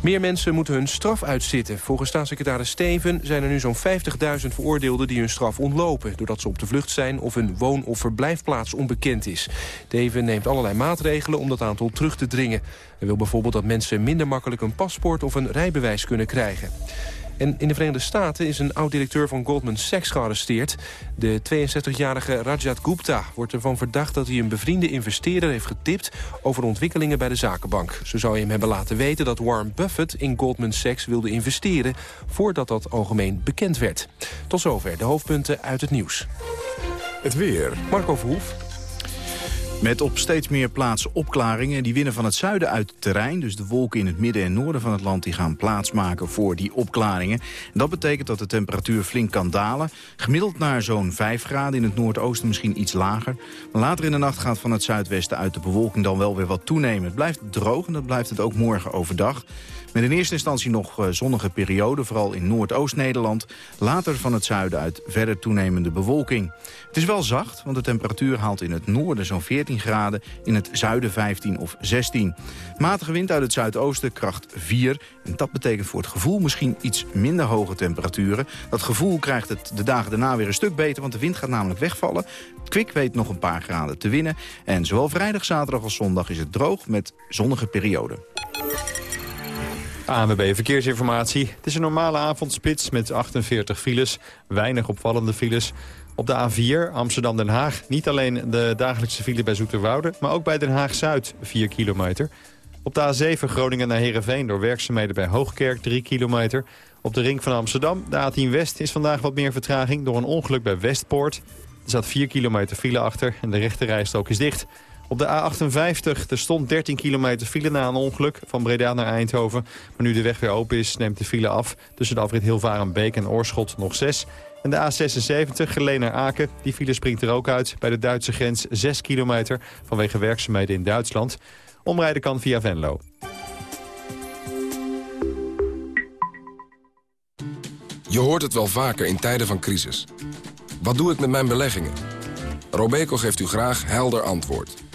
Meer mensen moeten hun straf uitzitten. Volgens staatssecretaris Steven zijn er nu zo'n 50.000 veroordeelden die hun straf ontlopen... doordat ze op de vlucht zijn of hun woon- of verblijfplaats onbekend is. Steven neemt allerlei maatregelen om dat aantal terug te dringen. Hij wil bijvoorbeeld dat mensen minder makkelijk een paspoort of een rijbewijs kunnen krijgen. En in de Verenigde Staten is een oud-directeur van Goldman Sachs gearresteerd. De 62-jarige Rajat Gupta wordt ervan verdacht dat hij een bevriende investeerder heeft getipt over ontwikkelingen bij de zakenbank. Zo zou hij hem hebben laten weten dat Warren Buffett in Goldman Sachs wilde investeren voordat dat algemeen bekend werd. Tot zover de hoofdpunten uit het nieuws. Het weer. Marco Verhoef. Met op steeds meer plaatsen opklaringen. Die winnen van het zuiden uit het terrein. Dus de wolken in het midden en noorden van het land die gaan plaatsmaken voor die opklaringen. En dat betekent dat de temperatuur flink kan dalen. Gemiddeld naar zo'n 5 graden. In het noordoosten misschien iets lager. Maar later in de nacht gaat van het zuidwesten uit de bewolking dan wel weer wat toenemen. Het blijft droog en dat blijft het ook morgen overdag. Met in eerste instantie nog eh, zonnige periode, vooral in Noordoost-Nederland. Later van het zuiden uit verder toenemende bewolking. Het is wel zacht, want de temperatuur haalt in het noorden zo'n 14 graden... in het zuiden 15 of 16. Matige wind uit het zuidoosten, kracht 4. En dat betekent voor het gevoel misschien iets minder hoge temperaturen. Dat gevoel krijgt het de dagen daarna weer een stuk beter... want de wind gaat namelijk wegvallen. Kwik weet nog een paar graden te winnen. En zowel vrijdag, zaterdag als zondag is het droog met zonnige perioden. ANWB Verkeersinformatie. Het is een normale avondspits met 48 files. Weinig opvallende files. Op de A4 Amsterdam-Den Haag niet alleen de dagelijkse file bij Zoeterwoude... maar ook bij Den Haag-Zuid 4 kilometer. Op de A7 Groningen naar Heerenveen door werkzaamheden bij Hoogkerk 3 kilometer. Op de ring van Amsterdam, de A10 West, is vandaag wat meer vertraging... door een ongeluk bij Westpoort. Er zat 4 kilometer file achter en de rechterrijstrook is dicht... Op de A58, er stond 13 kilometer file na een ongeluk van Breda naar Eindhoven. Maar nu de weg weer open is, neemt de file af. Tussen de afrit Hilvarenbeek en Oorschot nog 6. En de A76, Geleen naar Aken, die file springt er ook uit. Bij de Duitse grens 6 kilometer vanwege werkzaamheden in Duitsland. Omrijden kan via Venlo. Je hoort het wel vaker in tijden van crisis. Wat doe ik met mijn beleggingen? Robeco geeft u graag helder antwoord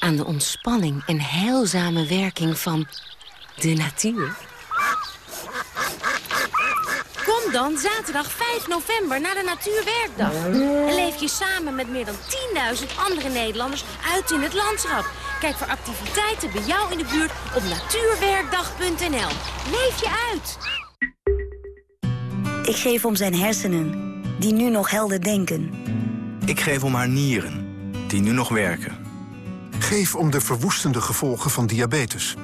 Aan de ontspanning en heilzame werking van de natuur. Kom dan zaterdag 5 november naar de Natuurwerkdag. En leef je samen met meer dan 10.000 andere Nederlanders uit in het landschap. Kijk voor activiteiten bij jou in de buurt op natuurwerkdag.nl. Leef je uit! Ik geef om zijn hersenen, die nu nog helder denken. Ik geef om haar nieren, die nu nog werken. Geef om de verwoestende gevolgen van diabetes.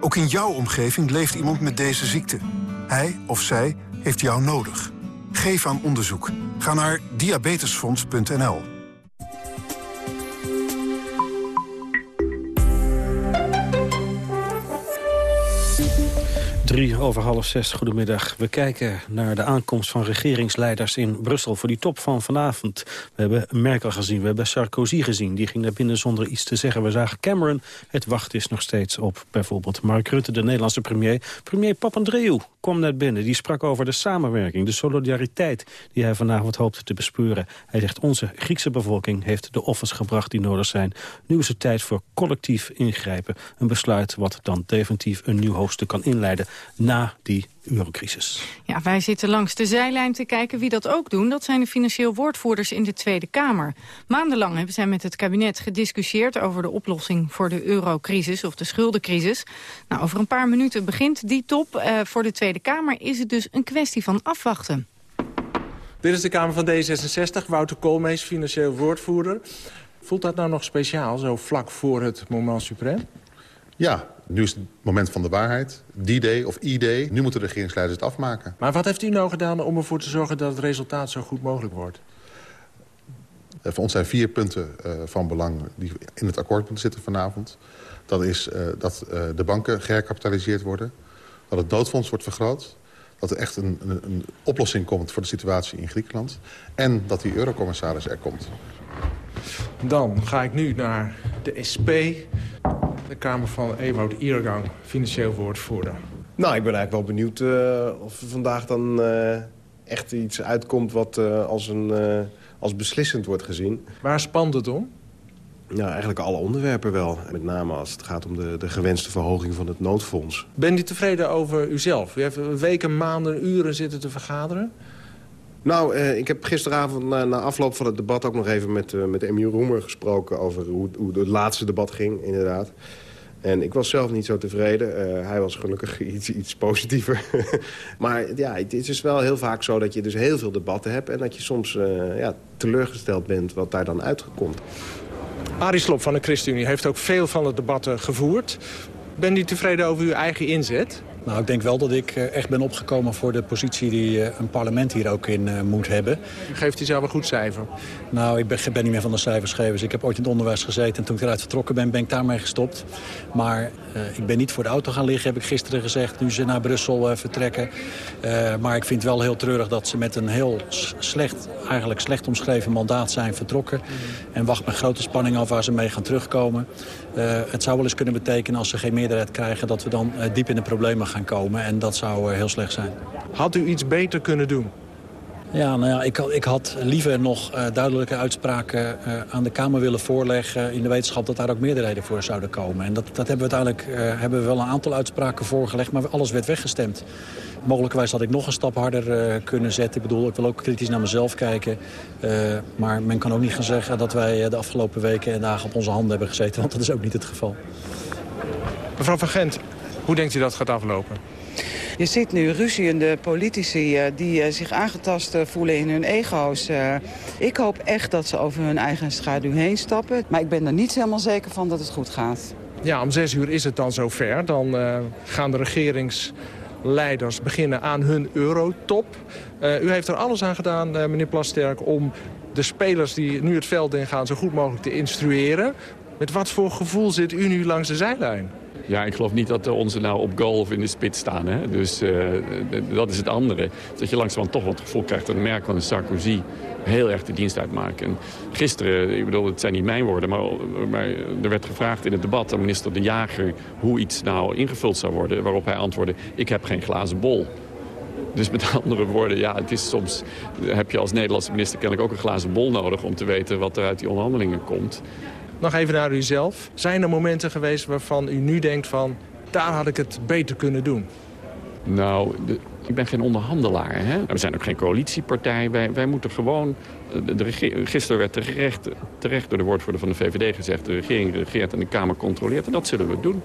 Ook in jouw omgeving leeft iemand met deze ziekte. Hij of zij heeft jou nodig. Geef aan onderzoek. Ga naar diabetesfonds.nl. Drie over half zes, goedemiddag. We kijken naar de aankomst van regeringsleiders in Brussel... voor die top van vanavond. We hebben Merkel gezien, we hebben Sarkozy gezien. Die ging naar binnen zonder iets te zeggen. We zagen Cameron. Het wacht is nog steeds op bijvoorbeeld Mark Rutte, de Nederlandse premier. Premier Papandreou kwam naar binnen. Die sprak over de samenwerking, de solidariteit... die hij vanavond hoopte te bespeuren. Hij zegt, onze Griekse bevolking heeft de offers gebracht die nodig zijn. Nu is het tijd voor collectief ingrijpen. Een besluit wat dan definitief een nieuw hoofdstuk kan inleiden na die eurocrisis. Ja, wij zitten langs de zijlijn te kijken wie dat ook doen. Dat zijn de financieel woordvoerders in de Tweede Kamer. Maandenlang hebben zij met het kabinet gediscussieerd... over de oplossing voor de eurocrisis of de schuldencrisis. Nou, over een paar minuten begint die top. Uh, voor de Tweede Kamer is het dus een kwestie van afwachten. Dit is de Kamer van D66, Wouter Koolmees, financieel woordvoerder. Voelt dat nou nog speciaal, zo vlak voor het moment suprem? Ja, nu is het moment van de waarheid. Die day of I-day. Nu moeten de regeringsleiders het afmaken. Maar wat heeft u nou gedaan om ervoor te zorgen dat het resultaat zo goed mogelijk wordt? voor ons zijn vier punten van belang die in het akkoord moeten zitten vanavond. Dat is dat de banken geherkapitaliseerd worden. Dat het noodfonds wordt vergroot dat er echt een, een, een, oplossing komt voor de situatie in Griekenland. En dat die eurocommissaris er komt. Dan ga ik nu naar de SP, de Kamer van Ewout Iergang, financieel woordvoerder. Nou, ik ben eigenlijk wel benieuwd uh, of er vandaag dan uh, echt iets uitkomt wat uh, als, een, als beslissend wordt gezien. Waar spant het om? Ja, eigenlijk alle onderwerpen wel. Met name als het gaat om de, de gewenste verhoging van het noodfonds. Bent u tevreden over uzelf? U heeft weken, maanden, uren zitten te vergaderen. Nou, eh, ik heb gisteravond na, na, afloop van het debat ook nog even met, uh, met Emiel Roemer gesproken... over hoe, hoe het laatste debat ging, inderdaad. En ik was zelf niet zo tevreden. Uh, hij was gelukkig (laughs) iets, iets positiever. (laughs) maar ja, het is wel heel vaak zo dat je dus heel veel debatten hebt... en dat je soms ja, teleurgesteld bent wat daar dan uitkomt. Arie Slob van de ChristenUnie heeft ook veel van de debatten gevoerd. Bent u tevreden over uw eigen inzet? Nou, ik denk wel dat ik eh, echt ben opgekomen voor de positie die eh, een parlement hier ook in uh, moet hebben. U geeft u zelf een goed cijfer? Nou, ik ben, ben niet meer van de cijfersgevers. Ik heb ooit in het onderwijs gezeten en toen ik eruit vertrokken ben, ben ik daarmee gestopt. Maar uh, ik ben niet voor de auto gaan liggen, heb ik gisteren gezegd, nu ze naar Brussel uh, vertrekken. Uh, maar ik vind het wel heel treurig dat ze met een heel slecht, eigenlijk slecht omschreven mandaat zijn vertrokken. En wacht met grote spanning af waar ze mee gaan terugkomen. Het zou wel eens kunnen betekenen als ze geen meerderheid krijgen dat we dan diep in de problemen gaan komen. En dat zou heel slecht zijn. Had u iets beter kunnen doen? Ja, nou ja, ik, ik had liever nog uh, duidelijke uitspraken uh, aan de Kamer willen voorleggen... in de wetenschap dat daar ook meerderheden voor zouden komen. En dat, dat hebben we uiteindelijk uh, hebben we wel een aantal uitspraken voorgelegd... maar alles werd weggestemd. Mogelijkerwijs had ik nog een stap harder kunnen zetten. Ik bedoel, ik wil ook kritisch naar mezelf kijken. maar men kan ook niet gaan zeggen dat wij de afgelopen weken en dagen op onze handen hebben gezeten. Want dat is ook niet het geval. Mevrouw Van Gent, hoe denkt u dat gaat aflopen? Je ziet nu ruziende politici uh, die uh, zich aangetast uh, voelen in hun ego's. ik hoop echt dat ze over hun eigen schaduw heen stappen. Maar ik ben er niet helemaal zeker van dat het goed gaat. Ja, om zes uur is het dan zover. Dan gaan de regeringsleiders beginnen aan hun eurotop. u heeft er alles aan gedaan, meneer Plasterk, om de spelers die nu het veld ingaan zo goed mogelijk te instrueren. Met wat voor gevoel zit u nu langs de zijlijn? Ja, ik geloof niet dat onze nou op goal of in de spits staan. Hè? Dus uh, dat is het andere. Dat je langzamerhand toch wat gevoel krijgt dat een merk van een Sarkozy heel erg de dienst uitmaken. En gisteren, ik bedoel, het zijn niet mijn woorden, maar, maar, er werd gevraagd in het debat aan minister De Jager hoe iets nou ingevuld zou worden. Waarop hij antwoordde, ik heb geen glazen bol. Dus met (laughs) andere woorden, ja, het is soms heb je als Nederlandse minister kennelijk ook een glazen bol nodig om te weten wat er uit die onderhandelingen komt. Nog even naar uzelf. Zijn er momenten geweest waarvan u nu denkt van... daar had ik het beter kunnen doen? Nou, ik ben geen onderhandelaar. Hè? We zijn ook geen coalitiepartij. Wij, wij moeten gewoon... De gisteren werd terecht, terecht door de woordvoerder van de VVD gezegd... de regering regeert en de Kamer controleert. En dat zullen we doen.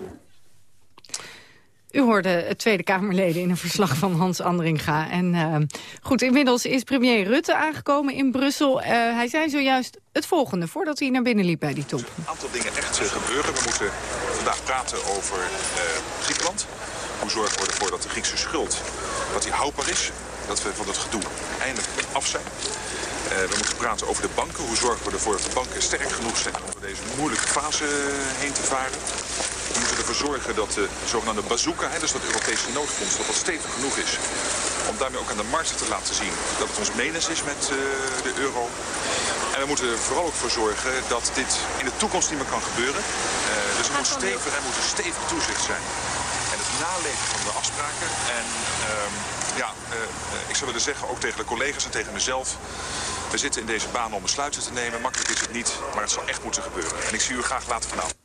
U hoorde Tweede Kamerleden in een verslag van Hans Andringa. En uh, goed, inmiddels is premier Rutte aangekomen in Brussel. Uh, hij zei zojuist het volgende, voordat hij naar binnen liep bij die top. Een aantal dingen echt uh, gebeuren. We moeten vandaag praten over Griekenland. Hoe zorgen we ervoor dat de Griekse schuld dat die houdbaar is? Dat we van het gedoe eindelijk af zijn. we moeten praten over de banken. Hoe zorgen we ervoor dat de banken sterk genoeg zijn om door deze moeilijke fase heen te varen? We moeten ervoor zorgen dat de zogenaamde bazooka, hè, dus dat Europese noodfonds, dat dat stevig genoeg is. Om daarmee ook aan de markt te laten zien dat het ons menens is met uh, de euro. En we moeten er vooral ook voor zorgen dat dit in de toekomst niet meer kan gebeuren. Uh, dus er moet, stevig, er moet een stevig toezicht zijn. En het naleven van de afspraken. En uh, ja, ik zou willen zeggen, ook tegen de collega's en tegen mezelf. We zitten in deze baan om besluiten te nemen. Makkelijk is het niet, maar het zal echt moeten gebeuren. En ik zie u graag later vanavond.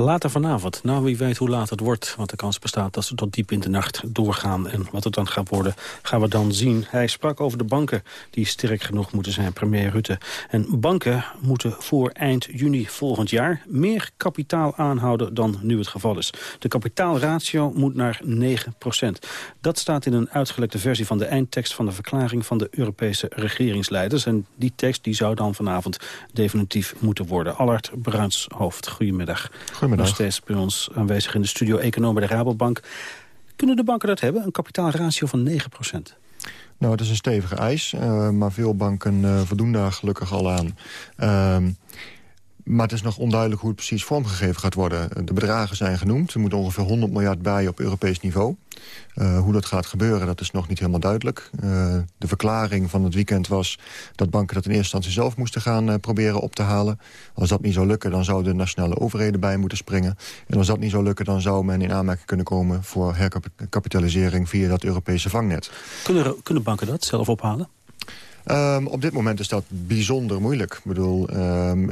Later vanavond, nou wie weet hoe laat het wordt... want de kans bestaat dat ze tot diep in de nacht doorgaan. En wat het dan gaat worden, gaan we dan zien. Hij sprak over de banken die sterk genoeg moeten zijn, premier Rutte. En banken moeten voor eind juni volgend jaar... meer kapitaal aanhouden dan nu het geval is. De kapitaalratio moet naar 9% Dat staat in een uitgelekte versie van de eindtekst... van de verklaring van de Europese regeringsleiders. En die tekst die zou dan vanavond definitief moeten worden. Allard Bruinshoofd, goedemiddag. Nog steeds bij ons aanwezig in de studio econoom bij de Rabobank. Kunnen de banken dat hebben, een kapitaalratio van 9 procent? Nou, het is een stevige eis, maar veel banken voldoen daar gelukkig al aan. Ehm, maar het is nog onduidelijk hoe het precies vormgegeven gaat worden. De bedragen zijn genoemd. Er moet ongeveer 100 miljard bij op Europees niveau. Uh, hoe dat gaat gebeuren, dat is nog niet helemaal duidelijk. Uh, de verklaring van het weekend was dat banken dat in eerste instantie zelf moesten gaan uh, proberen op te halen. Als dat niet zou lukken, dan zouden de nationale overheden bij moeten springen. En als dat niet zou lukken, dan zou men in aanmerking kunnen komen voor herkapitalisering via dat Europese vangnet. Kunnen, kunnen banken dat zelf ophalen? Um, op dit moment is dat bijzonder moeilijk. Ik bedoel, um,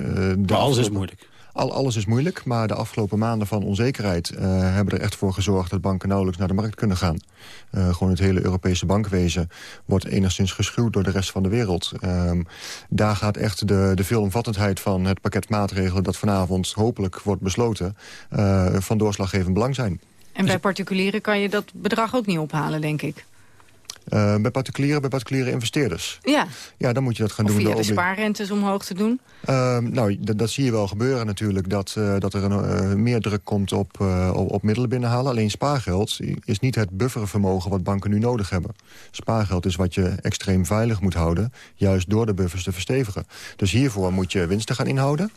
maar alles is moeilijk. Al, alles is moeilijk, maar de afgelopen maanden van onzekerheid... Uh, hebben er echt voor gezorgd dat banken nauwelijks naar de markt kunnen gaan. Uh, gewoon het hele Europese bankwezen wordt enigszins geschuwd door de rest van de wereld. Um, daar gaat echt de, de veelomvattendheid van het pakket maatregelen... dat vanavond hopelijk wordt besloten, uh, van doorslaggevend belang zijn. En bij particulieren kan je dat bedrag ook niet ophalen, denk ik? Uh, bij particuliere, bij particuliere investeerders. Ja. Ja, dan moet je dat gaan of doen. via de spaarrentes omhoog te doen? Uh, nou, dat zie je wel gebeuren natuurlijk. Dat, uh, dat er een, uh, meer druk komt op, op, op, middelen binnenhalen. Alleen spaargeld is niet het buffervermogen wat banken nu nodig hebben. Spaargeld is wat je extreem veilig moet houden. Juist door de buffers te verstevigen. Dus hiervoor moet je winsten gaan inhouden.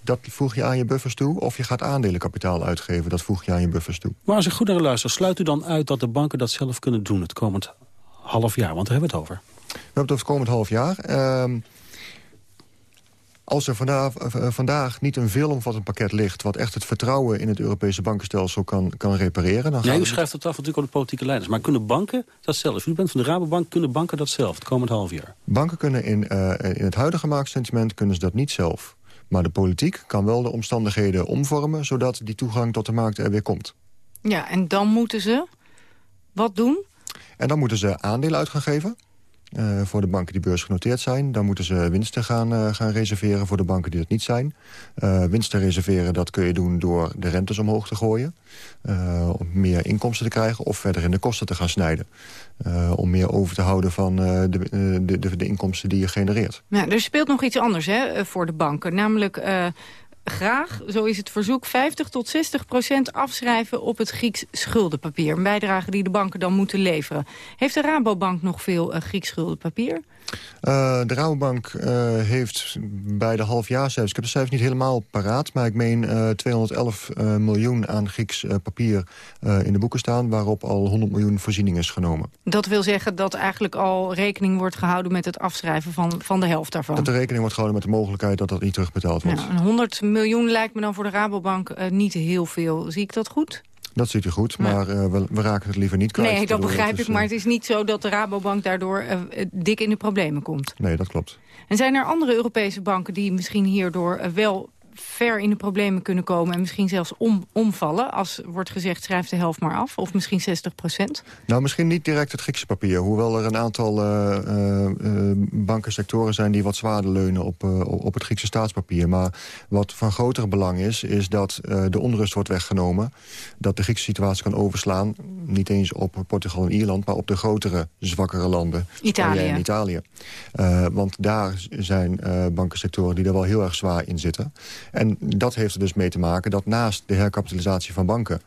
Dat voeg je aan je buffers toe. Of je gaat aandelenkapitaal uitgeven. Dat voeg je aan je buffers toe. Maar als ik goed naar luister, sluit u dan uit dat de banken dat zelf kunnen doen het komend half jaar? Want daar hebben we het over. We hebben het over het komend half jaar. Uh, als er vandaag, uh, vandaag niet een veelomvattend pakket ligt... wat echt het vertrouwen in het Europese bankenstelsel kan, kan repareren... Dan ja, u schrijft het af natuurlijk op de politieke leiders. Maar kunnen banken dat zelf? U bent van de Rabobank, kunnen banken dat zelf het komend half jaar? Banken kunnen in, uh, in het huidige marktsentiment kunnen ze dat niet zelf. Maar de politiek kan wel de omstandigheden omvormen... zodat die toegang tot de markt er weer komt. Ja, en dan moeten ze wat doen? En dan moeten ze aandelen uit gaan geven. Uh, voor de banken die beursgenoteerd zijn. Dan moeten ze winsten gaan, uh, gaan reserveren voor de banken die dat niet zijn. Uh, winsten reserveren, dat kun je doen door de rentes omhoog te gooien. om meer inkomsten te krijgen of verder in de kosten te gaan snijden. om meer over te houden van de, de, de, de, inkomsten die je genereert. Ja, er speelt nog iets anders hè, voor de banken. Namelijk graag, zo is het verzoek, 50 tot 60 procent afschrijven op het Grieks schuldenpapier. Een bijdrage die de banken dan moeten leveren. Heeft de Rabobank nog veel uh, Grieks schuldenpapier? Uh, de Rabobank uh, heeft bij de halfjaarcijfers... ik heb de cijfers niet helemaal paraat... maar ik meen uh, 211 miljoen aan Grieks papier in de boeken staan... waarop al 100 miljoen voorziening is genomen. Dat wil zeggen dat eigenlijk al rekening wordt gehouden... met het afschrijven van, van de helft daarvan? Dat er rekening wordt gehouden met de mogelijkheid dat dat niet terugbetaald wordt. Ja, 100 miljoen lijkt me dan voor de Rabobank niet heel veel. Zie ik dat goed? Dat ziet u goed, maar uh, we, we, raken het liever niet kwijt. Nee, dat begrijp ik, maar het is niet zo dat de Rabobank daardoor uh, dik in de problemen komt. Nee, dat klopt. En zijn er andere Europese banken die misschien hierdoor wel ver in de problemen kunnen komen... en misschien zelfs om, omvallen als wordt gezegd schrijf de helft maar af? Of misschien 60 procent? Nou, misschien niet direct het Griekse papier. Hoewel er een aantal uh, uh, bankensectoren zijn die wat zwaarder leunen op, op het Griekse staatspapier. Maar wat van groter belang is, is dat de onrust wordt weggenomen. Dat de Griekse situatie kan overslaan. Niet eens op Portugal en Ierland, maar op de grotere, zwakkere landen. Italië. En Italië. want daar zijn bankensectoren die er wel heel erg zwaar in zitten. En dat heeft er dus mee te maken dat naast de herkapitalisatie van banken...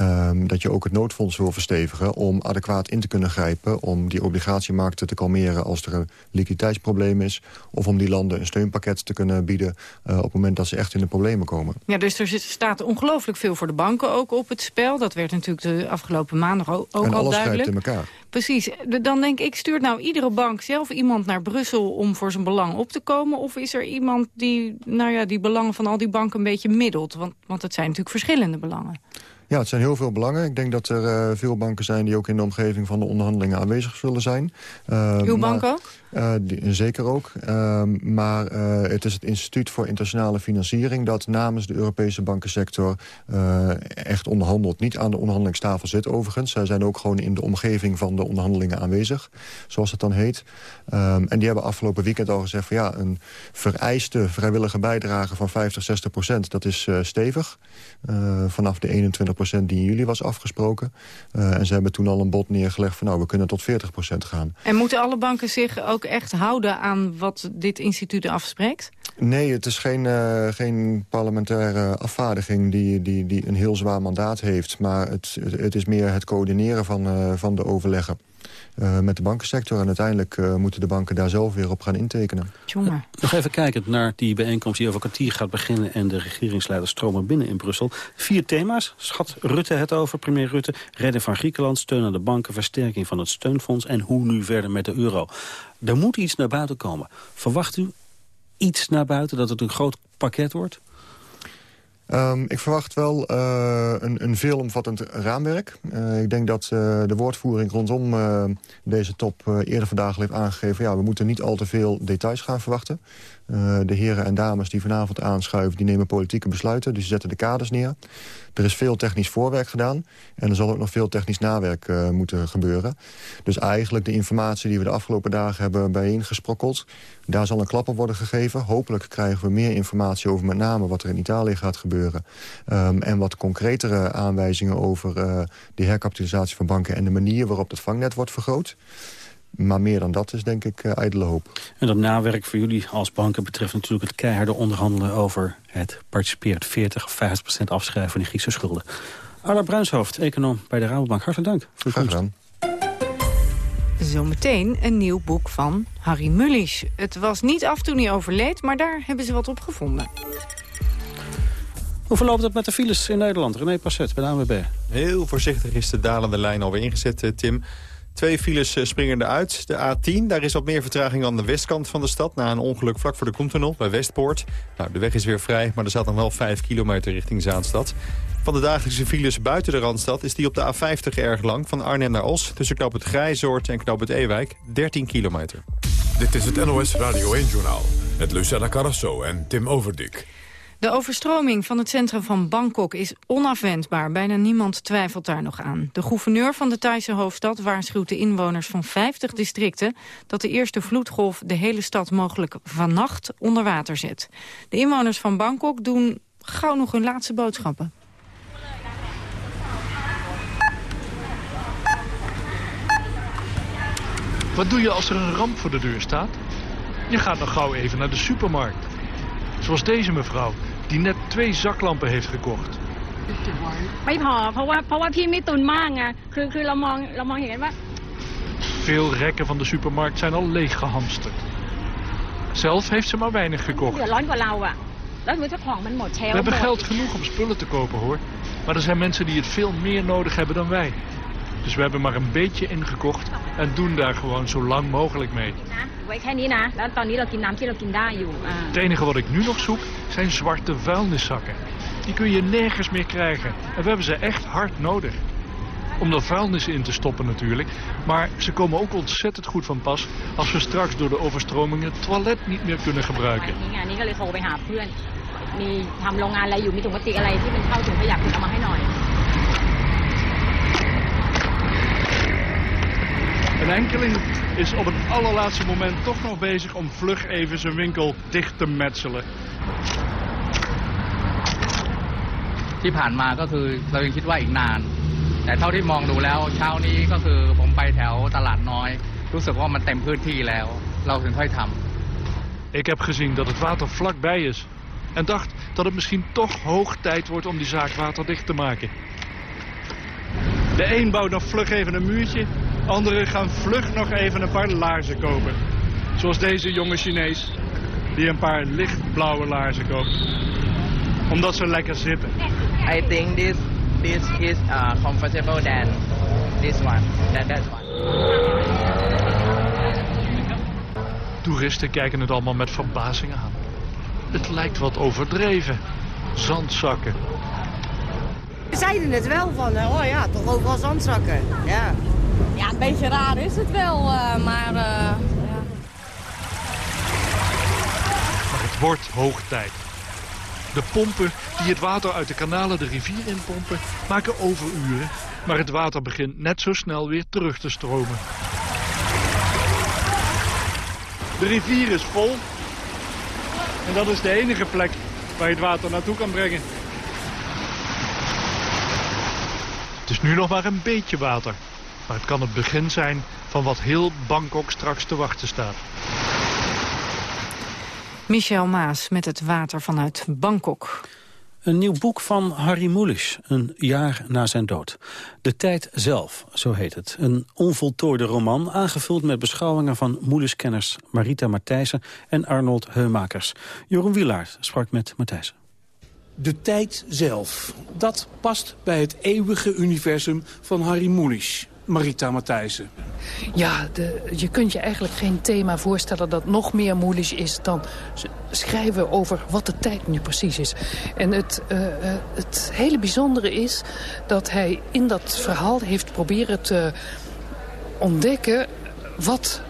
Um, dat je ook het noodfonds wil verstevigen om adequaat in te kunnen grijpen... om die obligatiemarkten te kalmeren als er een liquiditeitsprobleem is... of om die landen een steunpakket te kunnen bieden uh, op het moment dat ze echt in de problemen komen. Ja, dus er staat ongelooflijk veel voor de banken ook op het spel. Dat werd natuurlijk de afgelopen maanden ook, ook en al alles duidelijk. in elkaar. Precies. Dan denk ik, stuurt nou iedere bank zelf iemand naar Brussel... om voor zijn belang op te komen? Of is er iemand die nou ja, die belangen van al die banken een beetje middelt? Want, want het zijn natuurlijk verschillende belangen. Ja, het zijn heel veel belangen. Ik denk dat er uh, veel banken zijn die ook in de omgeving van de onderhandelingen aanwezig zullen zijn. Uh, Uw bank ook? Die, zeker ook. maar het is het Instituut voor Internationale Financiering... dat namens de Europese bankensector echt onderhandelt. Niet aan de onderhandelingstafel zit overigens. Zij zijn ook gewoon in de omgeving van de onderhandelingen aanwezig. Zoals het dan heet. Um, en die hebben afgelopen weekend al gezegd... van ja, een vereiste vrijwillige bijdrage van 50, 60 procent... dat is stevig. vanaf de 21% die in juli was afgesproken. En ze hebben toen al een bod neergelegd van nou, we kunnen tot 40% gaan. En moeten alle banken zich ook echt houden aan wat dit instituut afspreekt? Nee, het is geen, uh, geen parlementaire afvaardiging die, die, die een heel zwaar mandaat heeft. Maar het, het is meer het coördineren van, uh, van de overleggen. Met de bankensector. En uiteindelijk moeten de banken daar zelf weer op gaan intekenen. Jongen. Nog even kijkend naar die bijeenkomst die over kwartier gaat beginnen... en de regeringsleiders stromen binnen in Brussel. Vier thema's. Schat Rutte het over, premier Rutte. Redden van Griekenland, steun aan de banken... versterking van het steunfonds en hoe nu verder met de euro. Er moet iets naar buiten komen. Verwacht u iets naar buiten, dat het een groot pakket wordt? Um, ik verwacht wel uh, een, een veelomvattend raamwerk. Uh, ik denk dat uh, de woordvoering rondom deze top eerder vandaag heeft aangegeven... ja, we moeten niet al te veel details gaan verwachten. De heren en dames die vanavond aanschuiven, die nemen politieke besluiten. Dus zetten de kaders neer. Er is veel technisch voorwerk gedaan. En er zal ook nog veel technisch nawerk uh, moeten gebeuren. Dus eigenlijk de informatie die we de afgelopen dagen hebben bijeengesprokkeld... daar zal een klap op worden gegeven. Hopelijk krijgen we meer informatie over met name wat er in Italië gaat gebeuren. Um, en wat concretere aanwijzingen over uh, de herkapitalisatie van banken... en de manier waarop het vangnet wordt vergroot. Maar meer dan dat is denk ik uh, ijdele hoop. En dat nawerk voor jullie als banken betreft natuurlijk het keiharde onderhandelen over het participeert 40 of 50 procent afschrijven van die Griekse schulden. Arla Bruinshoofd, econoom bij de Rabobank. Hartelijk dank voor Graag gedaan. Zometeen een nieuw boek van Harry Mullisch. Het was niet af toen hij overleed, maar daar hebben ze wat op gevonden. Hoe verloopt het met de files in Nederland? René Passet bij de ANWB. Heel voorzichtig is de dalende lijn alweer ingezet, eh, Tim. Twee files eh, springen eruit. De A10, daar is wat meer vertraging aan de westkant van de stad... na een ongeluk vlak voor de Koentunnel bij Westpoort. Nou, de weg is weer vrij, maar er staat nog wel 5 kilometer richting Zaanstad. Van de dagelijkse files buiten de Randstad is die op de A50 erg lang... van Arnhem naar Os, tussen knoop het Grijzoord en knoop het Ewijk, 13 kilometer. Dit is het NOS Radio 1-journaal met Lucella Carrasso en Tim Overdik. De overstroming van het centrum van Bangkok is onafwendbaar. Bijna niemand twijfelt daar nog aan. De gouverneur van de Thaise hoofdstad waarschuwt de inwoners van 50 districten... dat de eerste vloedgolf de hele stad mogelijk vannacht onder water zet. De inwoners van Bangkok doen gauw nog hun laatste boodschappen. Wat doe je als er een ramp voor de deur staat? Je gaat nog gauw even naar de supermarkt. Zoals deze mevrouw die net twee zaklampen heeft gekocht. Veel rekken van de supermarkt zijn al leeg gehamsterd. Zelf heeft ze maar weinig gekocht. We hebben geld genoeg om spullen te kopen hoor. Maar er zijn mensen die het veel meer nodig hebben dan wij. Dus we hebben maar een beetje ingekocht en doen daar gewoon zo lang mogelijk mee. Het enige wat ik nu nog zoek zijn zwarte vuilniszakken. Die kun je nergens meer krijgen. En we hebben ze echt hard nodig. Om er vuilnis in te stoppen natuurlijk. Maar ze komen ook ontzettend goed van pas als we straks door de overstroming het toilet niet meer kunnen gebruiken. Een enkeling is op het allerlaatste moment toch nog bezig om vlug even zijn winkel dicht te metselen. ที่ผ่านมาก็คือเรายังคิดว่าอีกนาน แต่เท่าที่มองดูแล้วเช้านี้ก็คือผมไปแถวตลาดน้อย รู้สึกว่ามันเต็มพื้นที่แล้ว เราถึงค่อยทำ Ik heb gezien dat het water vlakbij is. En dacht dat het misschien toch hoog tijd wordt om die zaak waterdicht te maken. De een bouwt nog vlug even een muurtje. Anderen gaan vlug nog even een paar laarzen kopen. Zoals deze jonge Chinees. Die een paar lichtblauwe laarzen koopt. Omdat ze lekker zitten. I think this this is uh, comfortable than this one. That that one. Toeristen kijken het allemaal met verbazing aan. Het lijkt wat overdreven. Zandzakken. We zeiden het wel van, oh ja, toch overal zandzakken. Ja. Ja, een beetje raar is het wel, uh, maar... Uh, ja. Maar het wordt hoog tijd. De pompen die het water uit de kanalen de rivier inpompen... maken overuren, maar het water begint net zo snel weer terug te stromen. De rivier is vol. En dat is de enige plek waar je het water naartoe kan brengen. Het is nu nog maar een beetje water. Maar het kan het begin zijn van wat heel Bangkok straks te wachten staat. Michel Maas met het water vanuit Bangkok. Een nieuw boek van Harry Mulisch, een jaar na zijn dood. De tijd zelf, zo heet het. Een onvoltooide roman, aangevuld met beschouwingen van Mulisch-kenners Marita Matthijssen en Arnold Heumakers. Jeroen Wielaert sprak met Matthijssen. De tijd zelf, dat past bij het eeuwige universum van Harry Mulisch. Marita Matthijssen. Ja, de, je kunt je eigenlijk geen thema voorstellen dat nog meer moeilijk is... dan schrijven over wat de tijd nu precies is. En het, uh, het hele bijzondere is dat hij in dat verhaal heeft proberen te ontdekken... wat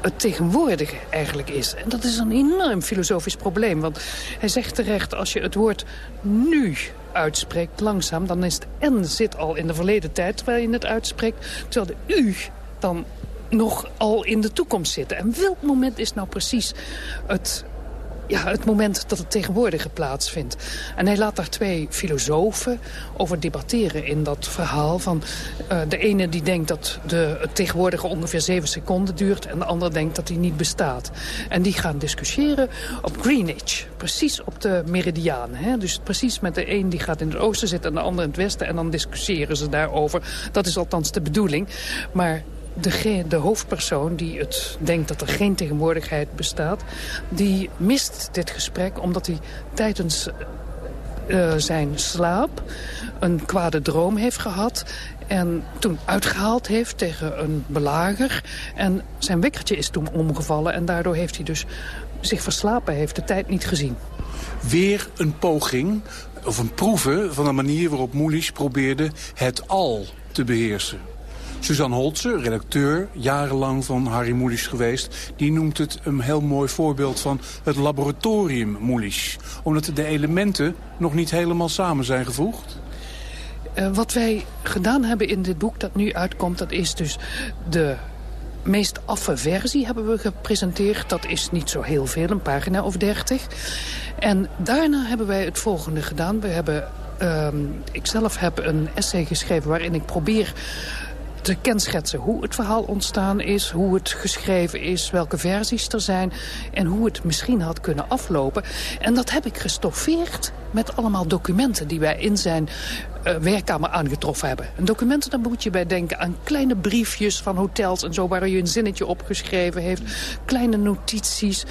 het tegenwoordige eigenlijk is. En dat is een enorm filosofisch probleem. Want hij zegt terecht, als je het woord nu uitspreekt langzaam... dan is het N zit al in de verleden tijd terwijl je het uitspreekt... terwijl de U dan nog al in de toekomst zit. En welk moment is nou precies het ja, het moment dat het tegenwoordige plaatsvindt. En hij laat daar twee filosofen over debatteren in dat verhaal. Van, uh, de ene die denkt dat de, het tegenwoordige ongeveer zeven seconden duurt... en de andere denkt dat hij niet bestaat. En die gaan discussiëren op Greenwich. Precies op de meridiaan. Hè? Dus precies met de een die gaat in het oosten zitten en de ander in het westen. En dan discussiëren ze daarover. Dat is althans de bedoeling. Maar de, de hoofdpersoon die het denkt dat er geen tegenwoordigheid bestaat... die mist dit gesprek omdat hij tijdens uh, zijn slaap een kwade droom heeft gehad... En toen uitgehaald heeft tegen een belager. En zijn wekkertje is toen omgevallen. En daardoor heeft hij dus zich verslapen, heeft de tijd niet gezien. Weer een poging, of een proeven van de manier waarop Moelis probeerde het al te beheersen. Suzanne Holtze, redacteur, jarenlang van Harry Mulisch geweest... die noemt het een heel mooi voorbeeld van het laboratorium Mulisch. Omdat de elementen nog niet helemaal samen zijn gevoegd. Uh, wat wij gedaan hebben in dit boek dat nu uitkomt... dat is dus de meest affe versie hebben we gepresenteerd. Dat is niet zo heel veel, een pagina of dertig. En daarna hebben wij het volgende gedaan. We hebben, uh, ik zelf heb een essay geschreven waarin ik probeer te kenschetsen hoe het verhaal ontstaan is... hoe het geschreven is, welke versies er zijn... en hoe het misschien had kunnen aflopen. En dat heb ik gestoffeerd met allemaal documenten... die wij in zijn uh, werkkamer aangetroffen hebben. En documenten, daar moet je bij denken aan kleine briefjes van hotels... en zo waar je een zinnetje opgeschreven heeft. Kleine notities...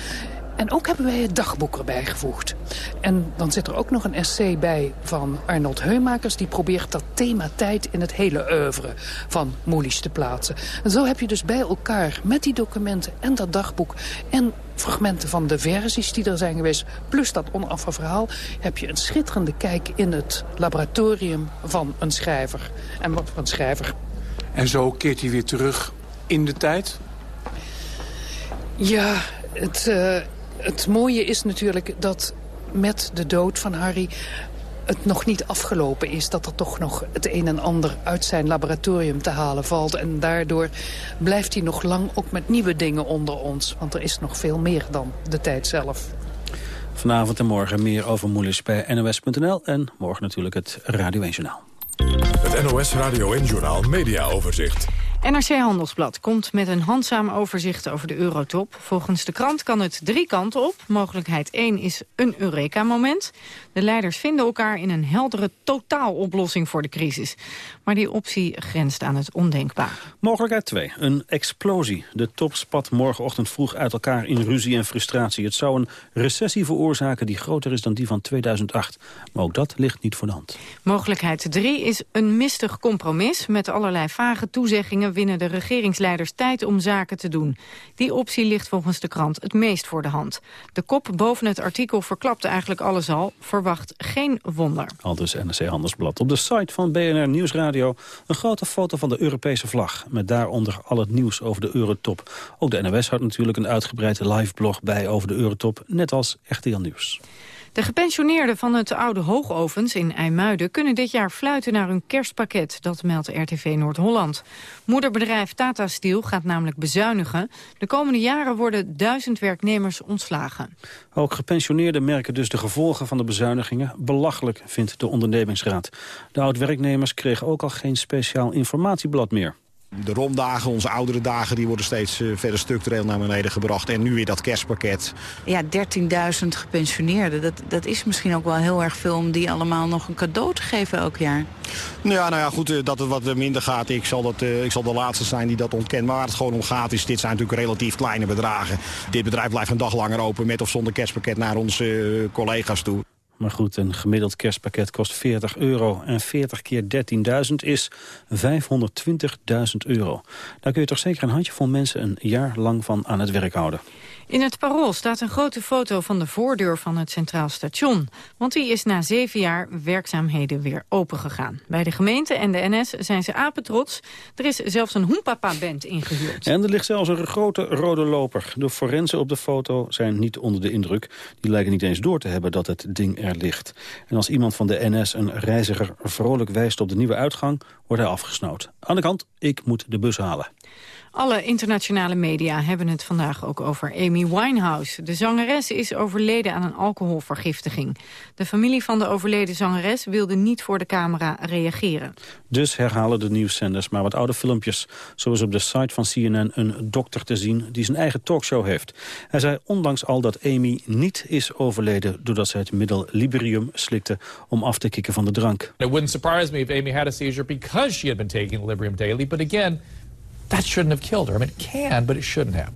En ook hebben wij het dagboek erbij gevoegd. En dan zit er ook nog een essay bij van Arnold Heumakers... die probeert dat thema tijd in het hele oeuvre van Moelis te plaatsen. En zo heb je dus bij elkaar met die documenten en dat dagboek... en fragmenten van de versies die er zijn geweest... plus dat onaffe verhaal... heb je een schitterende kijk in het laboratorium van een schrijver. En wat van een schrijver. En zo keert hij weer terug in de tijd? Ja, het... Uh, het mooie is natuurlijk dat met de dood van Harry het nog niet afgelopen is. Dat er toch nog het een en ander uit zijn laboratorium te halen valt. En daardoor blijft hij nog lang ook met nieuwe dingen onder ons. Want er is nog veel meer dan de tijd zelf. Vanavond en morgen meer over Moelis bij nos.nl. En morgen natuurlijk het Radio 1 Journaal. Het NOS Radio 1 Journaal Media Overzicht. NRC Handelsblad komt met een handzaam overzicht over de eurotop. Volgens de krant kan het drie kanten op. Mogelijkheid 1 is een Eureka-moment. De leiders vinden elkaar in een heldere totaaloplossing voor de crisis. Maar die optie grenst aan het ondenkbaar. Mogelijkheid 2, een explosie. De top spat morgenochtend vroeg uit elkaar in ruzie en frustratie. Het zou een recessie veroorzaken die groter is dan die van 2008. Maar ook dat ligt niet voor de hand. Mogelijkheid 3 is een mistig compromis met allerlei vage toezeggingen winnen de regeringsleiders tijd om zaken te doen. Die optie ligt volgens de krant het meest voor de hand. De kop boven het artikel verklapte eigenlijk alles al. Verwacht geen wonder. Al dus NRC Handelsblad. Op de site van BNR Nieuwsradio een grote foto van de Europese vlag. Met daaronder al het nieuws over de Eurotop. Ook de NOS houdt natuurlijk een uitgebreide liveblog bij over de Eurotop. Net als RTL Nieuws. De gepensioneerden van het oude Hoogovens in IJmuiden... kunnen dit jaar fluiten naar hun kerstpakket, dat meldt RTV Noord-Holland. Moederbedrijf Tata Steel gaat namelijk bezuinigen. De komende jaren worden duizend werknemers ontslagen. Ook gepensioneerden merken dus de gevolgen van de bezuinigingen. Belachelijk, vindt de ondernemingsraad. De oud-werknemers kregen ook al geen speciaal informatieblad meer. De romdagen, onze oudere dagen, die worden steeds uh, verder structureel naar beneden gebracht. En nu weer dat kerstpakket. Ja, 13.000 gepensioneerden. Dat, dat is misschien ook wel heel erg veel om die allemaal nog een cadeau te geven elk jaar. Nou ja, nou ja goed, uh, dat het wat minder gaat. Ik zal, dat, uh, ik zal de laatste zijn die dat ontkent. Maar waar het gewoon om gaat is, dit zijn natuurlijk relatief kleine bedragen. Dit bedrijf blijft een dag langer open met of zonder kerstpakket naar onze collega's toe. Maar goed, een gemiddeld kerstpakket kost 40 euro. En 40 keer 13.000 is 520.000 euro. Daar kun je toch zeker een handjevol mensen een jaar lang van aan het werk houden. In het Parool staat een grote foto van de voordeur van het Centraal Station. Want die is na zeven jaar werkzaamheden weer opengegaan. Bij de gemeente en de NS zijn ze apetrots. Er is zelfs een Hoempapa-band ingehuurd. En er ligt zelfs een grote rode loper. De forensen op de foto zijn niet onder de indruk. Die lijken niet eens door te hebben dat het ding er ligt. En als iemand van de NS een reiziger vrolijk wijst op de nieuwe uitgang... wordt hij afgesnoot. Aan de kant, ik moet de bus halen. Alle internationale media hebben het vandaag ook over Amy Winehouse. De zangeres is overleden aan een alcoholvergiftiging. De familie van de overleden zangeres wilde niet voor de camera reageren. Dus herhalen de nieuwszenders maar wat oude filmpjes. Zoals op de site van CNN een dokter te zien die zijn eigen talkshow heeft. Hij zei ondanks al dat Amy niet is overleden... doordat zij het middel Librium slikte om af te kicken van de drank. It wouldn't surprise me if Amy had a seizure because she had been taking Librium daily. But again... That shouldn't have killed her. I mean, it can, but it shouldn't have.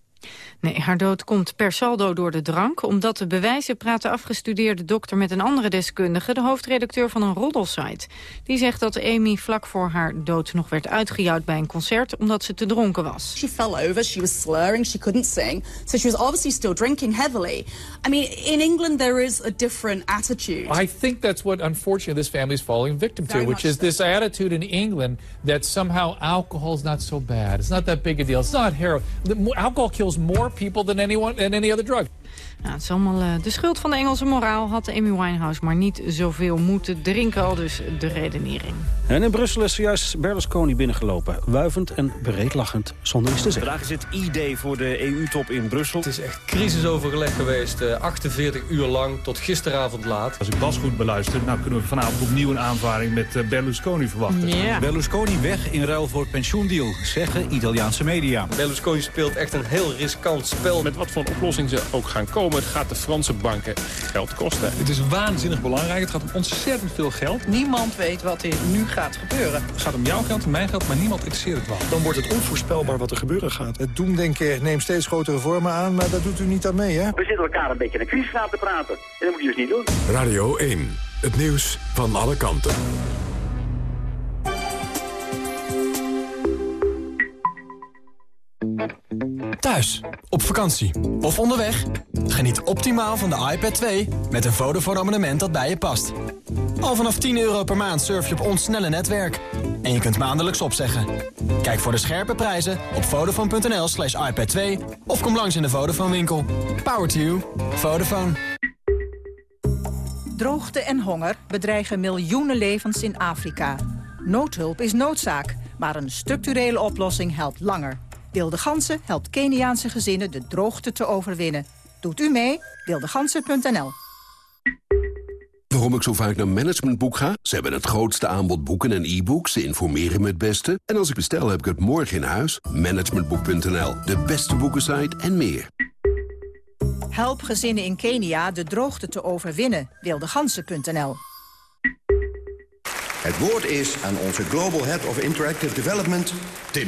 Nee, haar dood komt per saldo door de drank. Omdat de bewijzen praat de afgestudeerde dokter met een andere deskundige... de hoofdredacteur van een roddelsite. Die zegt dat Amy vlak voor haar dood nog werd uitgejouwd bij een concert... omdat ze te dronken was. She fell over, she was slurring, she couldn't sing. So she was obviously still drinking heavily. I mean, in England there is a different attitude. I think that's what, unfortunately, this family is falling victim to... which is so. this attitude in England that somehow alcohol is not so bad. It's not that big a deal. It's not heroin. Alcohol kills more people than anyone than any other drug. Nou, het is allemaal uh, de schuld van de Engelse moraal. Had Amy Winehouse maar niet zoveel moeten drinken, al dus de redenering. En in Brussel is zojuist Berlusconi binnengelopen. Wuivend en bereedlachend, zonder iets te zeggen. Vandaag is het idee voor de EU-top in Brussel. Het is echt crisisoverleg geweest. Uh, 48 uur lang, tot gisteravond laat. Als ik Bas goed beluister, nou kunnen we vanavond opnieuw een aanvaring met uh, Berlusconi verwachten. Yeah. Berlusconi weg in ruil voor pensioendeal, zeggen Italiaanse media. Berlusconi speelt echt een heel riskant spel. Met wat voor oplossing ze ook gaan komen het gaat de Franse banken geld kosten. Het is waanzinnig belangrijk. Het gaat om ontzettend veel geld. Niemand weet wat er nu gaat gebeuren. Het gaat om jouw geld, mijn geld, maar niemand interesseert het wel. Dan wordt het onvoorspelbaar wat er gebeuren gaat. Het doemdenken neemt steeds grotere vormen aan, maar dat doet u niet aan mee, hè? We zitten elkaar een beetje in de crisis aan te praten. En dat moet je dus niet doen. Radio 1, het nieuws van alle kanten. Thuis, op vakantie of onderweg? Geniet optimaal van de iPad 2 met een Vodafone abonnement dat bij je past. Al vanaf 10 euro per maand surf je op ons snelle netwerk. En je kunt maandelijks opzeggen. Kijk voor de scherpe prijzen op vodafone.nl slash iPad 2 of kom langs in de Vodafone winkel. Power to you. Vodafone. Droogte en honger bedreigen miljoenen levens in Afrika. Noodhulp is noodzaak, maar een structurele oplossing helpt langer. Wilde Gansen helpt Keniaanse gezinnen de droogte te overwinnen. Doet u mee? Wildegansen.nl Waarom ik zo vaak naar Managementboek ga? Ze hebben het grootste aanbod boeken en e-books. Ze informeren me het beste. En als ik bestel, heb ik het morgen in huis. Managementboek.nl, de beste boekensite en meer. Help gezinnen in Kenia de droogte te overwinnen. Wildegansen.nl Het woord is aan onze Global Head of Interactive Development, Tim.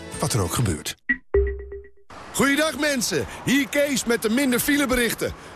wat er ook gebeurt. Goeiedag mensen, hier Kees met de minder fileberichten.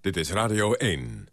Dit is Radio 1.